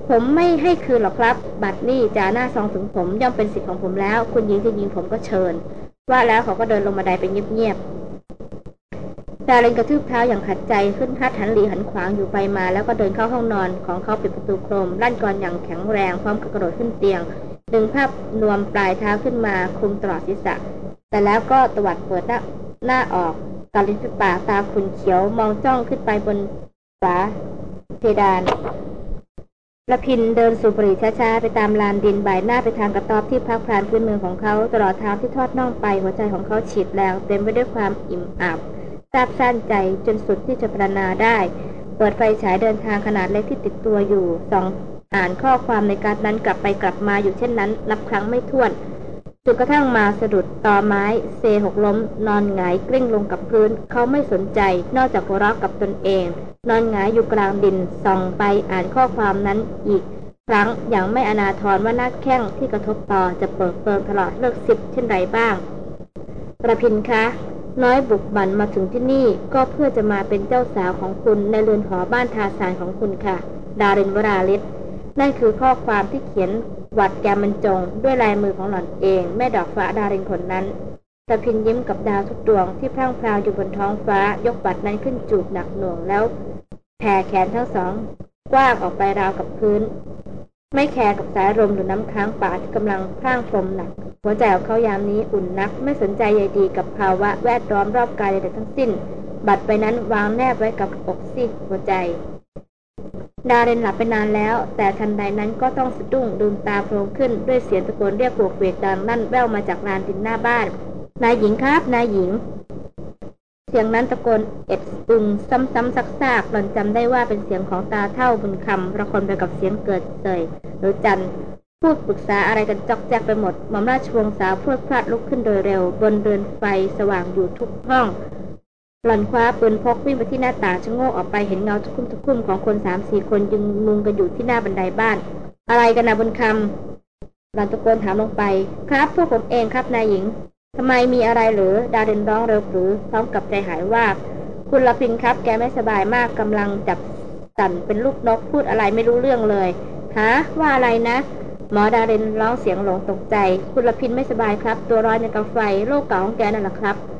ผมไม่ให้คืนหรอกครับ บัตรนี่จ่าหน้าซองถึงผมย่อมเป็นสิทธิ์ของผมแล้ว คุณยิงจะยิงผมก็เชิญ ว่าแล้วเขาก็เดินลงมาไดไปเงียบๆดารินกระทืบเท้าอย่างขัดใจขึ้นทัดหันหลีหันขวางอยู่ไปมา แล้วก็เดินเข้าห้องนอนของเขาปิดประตูโครมลั่นกรอย่างแข็งแรงพร้อมกับกระโดดขึ้นเตียง ดึงภาพนวมปลายเท้าขึ้นมาคุมตลอดศีรษะ แต่แล้วก็ตวัดเปิดหน้าหน้าออกกาลิฟิปากตาขุนเขียวมองจ้องขึ้นไปบนฝาเพดานละพินเดินสู่ปรีช้าๆ ไปตามลานดินใบหน้าไปทางกระต๊อบที่พักพรานพื้นเมืองของเขาตลอดทางที่ทอดน่องไปหัวใจของเขาฉีดแรงเต็มไปด้วยความอิ่มอับซาบซ่านใจจนสุดที่จะพรรณนาได้ เปิดไฟฉายเดินทางขนาดเล็กที่ติดตัวอยู่สอง อ่านข้อความในการนั้นกลับไปกลับมาอยู่เช่นนั้น นับครั้งไม่ถ้วนจนกระทั่งมาสะดุดตอไม้ เซหกล้ม นอนหงายกลิ้งลงกับพื้น เขาไม่สนใจ นอกจากหัวเราะกับตนเอง นอนหงายอยู่กลางดินส่องไปอ่านข้อความนั้นอีก ครั้งอย่างไม่อนาทรว่าหน้าแข้งที่กระทบต่อจะเปิดเปิงตลอดเลิกสิบเช่นไรบ้างประพินคะน้อยบุกบันมาถึงที่นี่ก็เพื่อจะมาเป็นเจ้าสาวของคุณในเรือนหอบ้านทาสานของคุณค่ะ ดารินวราลิศ นั่นคือข้อความที่เขียนหวัดแกมันจง ด้วยลายมือของหล่อนเอง แม่ดอกฟ้าดารินคนนั้นตะพินยิ้มกับดาวทุกดวงที่พร่างพราวอยู่บนท้องฟ้ายกบัตรนั้นขึ้นจูบหนักหน่วงแล้วแผ่แขนทั้งสอง กว้างออกไปราวกับพื้น ไม่แคร์กับสายลมหรือน้ำค้างป่าที่กำลังพร่างพรมหนัก หัวใจของเขายามนี้อุ่นนัก ไม่สนใจใยดีกับภาวะแวดล้อมรอบกายใดๆทั้งสิ้น บัตรไปนั้นวางแนบไว้กับอกซีหัวใจ ดาเรนหลับไปนานแล้ว แต่ทันใดนั้นก็ต้องสะดุ้งลืมตาโพลงขึ้นด้วยเสียงตะโกนเรียกโวกเวกดังนั่นแว่วมาจากลานดินหน้าบ้าน นายหญิงครับ นายหญิง เสียงนั้นตะโกนเอ็ดอึงซ้ำๆซักๆหล่อนจำได้ว่าเป็นเสียงของตาเท่าบุญคำประคนไปกับเสียงเกิดเสยหรือจันพูดปรึกษาอะไรกันจอกแจกไปหมดหม่อมราชวงศ์สาวพรวดพลาดลุกขึ้นโดยเร็ว บนเรือนไฟสว่างอยู่ทุกห้อง หล่อนคว้าปืนพกวิ่งไปที่หน้าต่างชะโงกออกไปเห็นเงาทุกคุ้มทุกคุ้มของคนสามสี่คนยึงมุงกันอยู่ที่หน้าบันไดบ้าน อะไรกันนะบุญคำหล่อนตะโกนถามลงไป ครับพวกผมเองครับนายหญิงทำไมมีอะไรหรือ ดาเรนร้องเร็วหรือพร้อมกับใจหายว่าคุณละพินครับ แกไม่สบายมากกำลังจับสั่นเป็นลูกนกพูดอะไรไม่รู้เรื่องเลยฮะว่าอะไรนะหมอดาเรนร้องเสียงหลงตกใจ คุณละพินไม่สบายครับ ตัวร้อนในกาไฟโรคเก่าของแกนั่นแหละครับ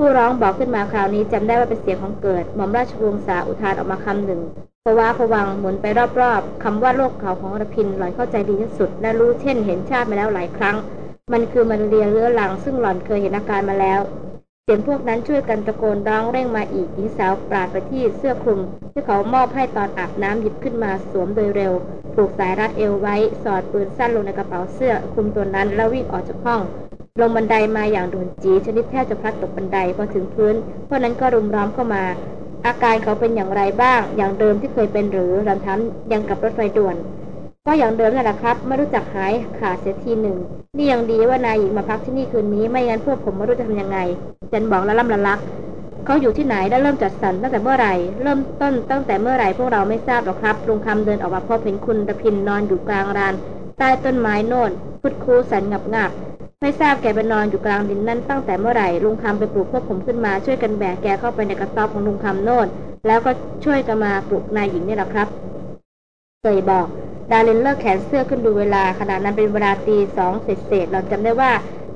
ผู้ร้องบอกขึ้นมาคราวนี้จำได้ว่าเป็นเสียงของเกิด หม่อมราชวงศ์สาอุทานออกมาคำหนึ่งเพราะว่าผวังหมุนไปรอบๆคำว่าโรคเก่าของรพินหล่อนเข้าใจดีที่สุด และรู้เช่นเห็นชาติมาแล้วหลายครั้ง มันคือมันเรียเรื้อรังซึ่งหล่อนเคยเห็นอาการมาแล้ว เสียงพวกนั้นช่วยกันตะโกนร้องเร่งมาอีกหญิงสาวปราดไปที่เสื้อคลุม ที่เขามอบให้ตอนอาบน้ำหยิบขึ้นมาสวมโดยเร็ว ผูกสายรัดเอวไว้ สอดปืนสั้นลงในกระเป๋าเสื้อคลุมตัวนั้นแล้ววิ่งออกจากห้อง ลงบันไดมาอย่างด่วนจีชนิดแทบจะพลัดตกบันไดพอถึงพื้นพวกนั้นก็รุมร้อมเข้ามา อาการเขาเป็นอย่างไรบ้าง อย่างเดิมที่เคยเป็นหรือรำทันยังกับรถไฟด่วน ก็อย่างเดิมนั่นแหละครับไม่รู้จักหายขาดเสียทีหนึ่ง นี่ยังดีว่านายหญิงมาพักที่นี่คืนนี้ไม่งั้นพวกผมไม่รู้จะทำยังไงจันบอกละล่ำละลักเขาอยู่ที่ไหนได้เริ่มจัดสรรตั้งแต่เมื่อไหร่ เริ่มต้นตั้งแต่เมื่อไหร่พวกเราไม่ทราบหรอกครับลุงคำเดินออกมาพบเห็นคุณตะพินนอนอยู่กลางรานใต้ต้นไม้โน่นพุดคูสันงับงับ ไม่ทราบแกไปนอนอยู่กลางดินนั่นตั้งแต่เมื่อไหร่ลุงคำไปปลุกพวกผมขึ้นมาช่วยกันแบกแกเข้าไปในกระต๊อบของลุงคำโน่น แล้วก็ช่วยกันมาปลุกนายหญิงนี่แหละครับเคยบอก ดารินเลิกแขนเสื้อขึ้นดูเวลาขณะนั้นเป็นเวลาตีสองเศษเราจำได้ว่า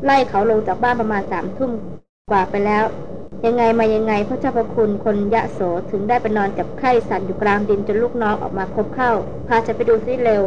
ไล่เขาลงจากบ้านประมาณสามทุ่มกว่าไปแล้ว ยังไงมายังไงพระเจ้าประคุณคนยะโสถึงได้ไปนอนจับไข้สั่นอยู่กลางดินจนลูกน้องออกมาพบเข้า พาฉันไปดูซิเร็ว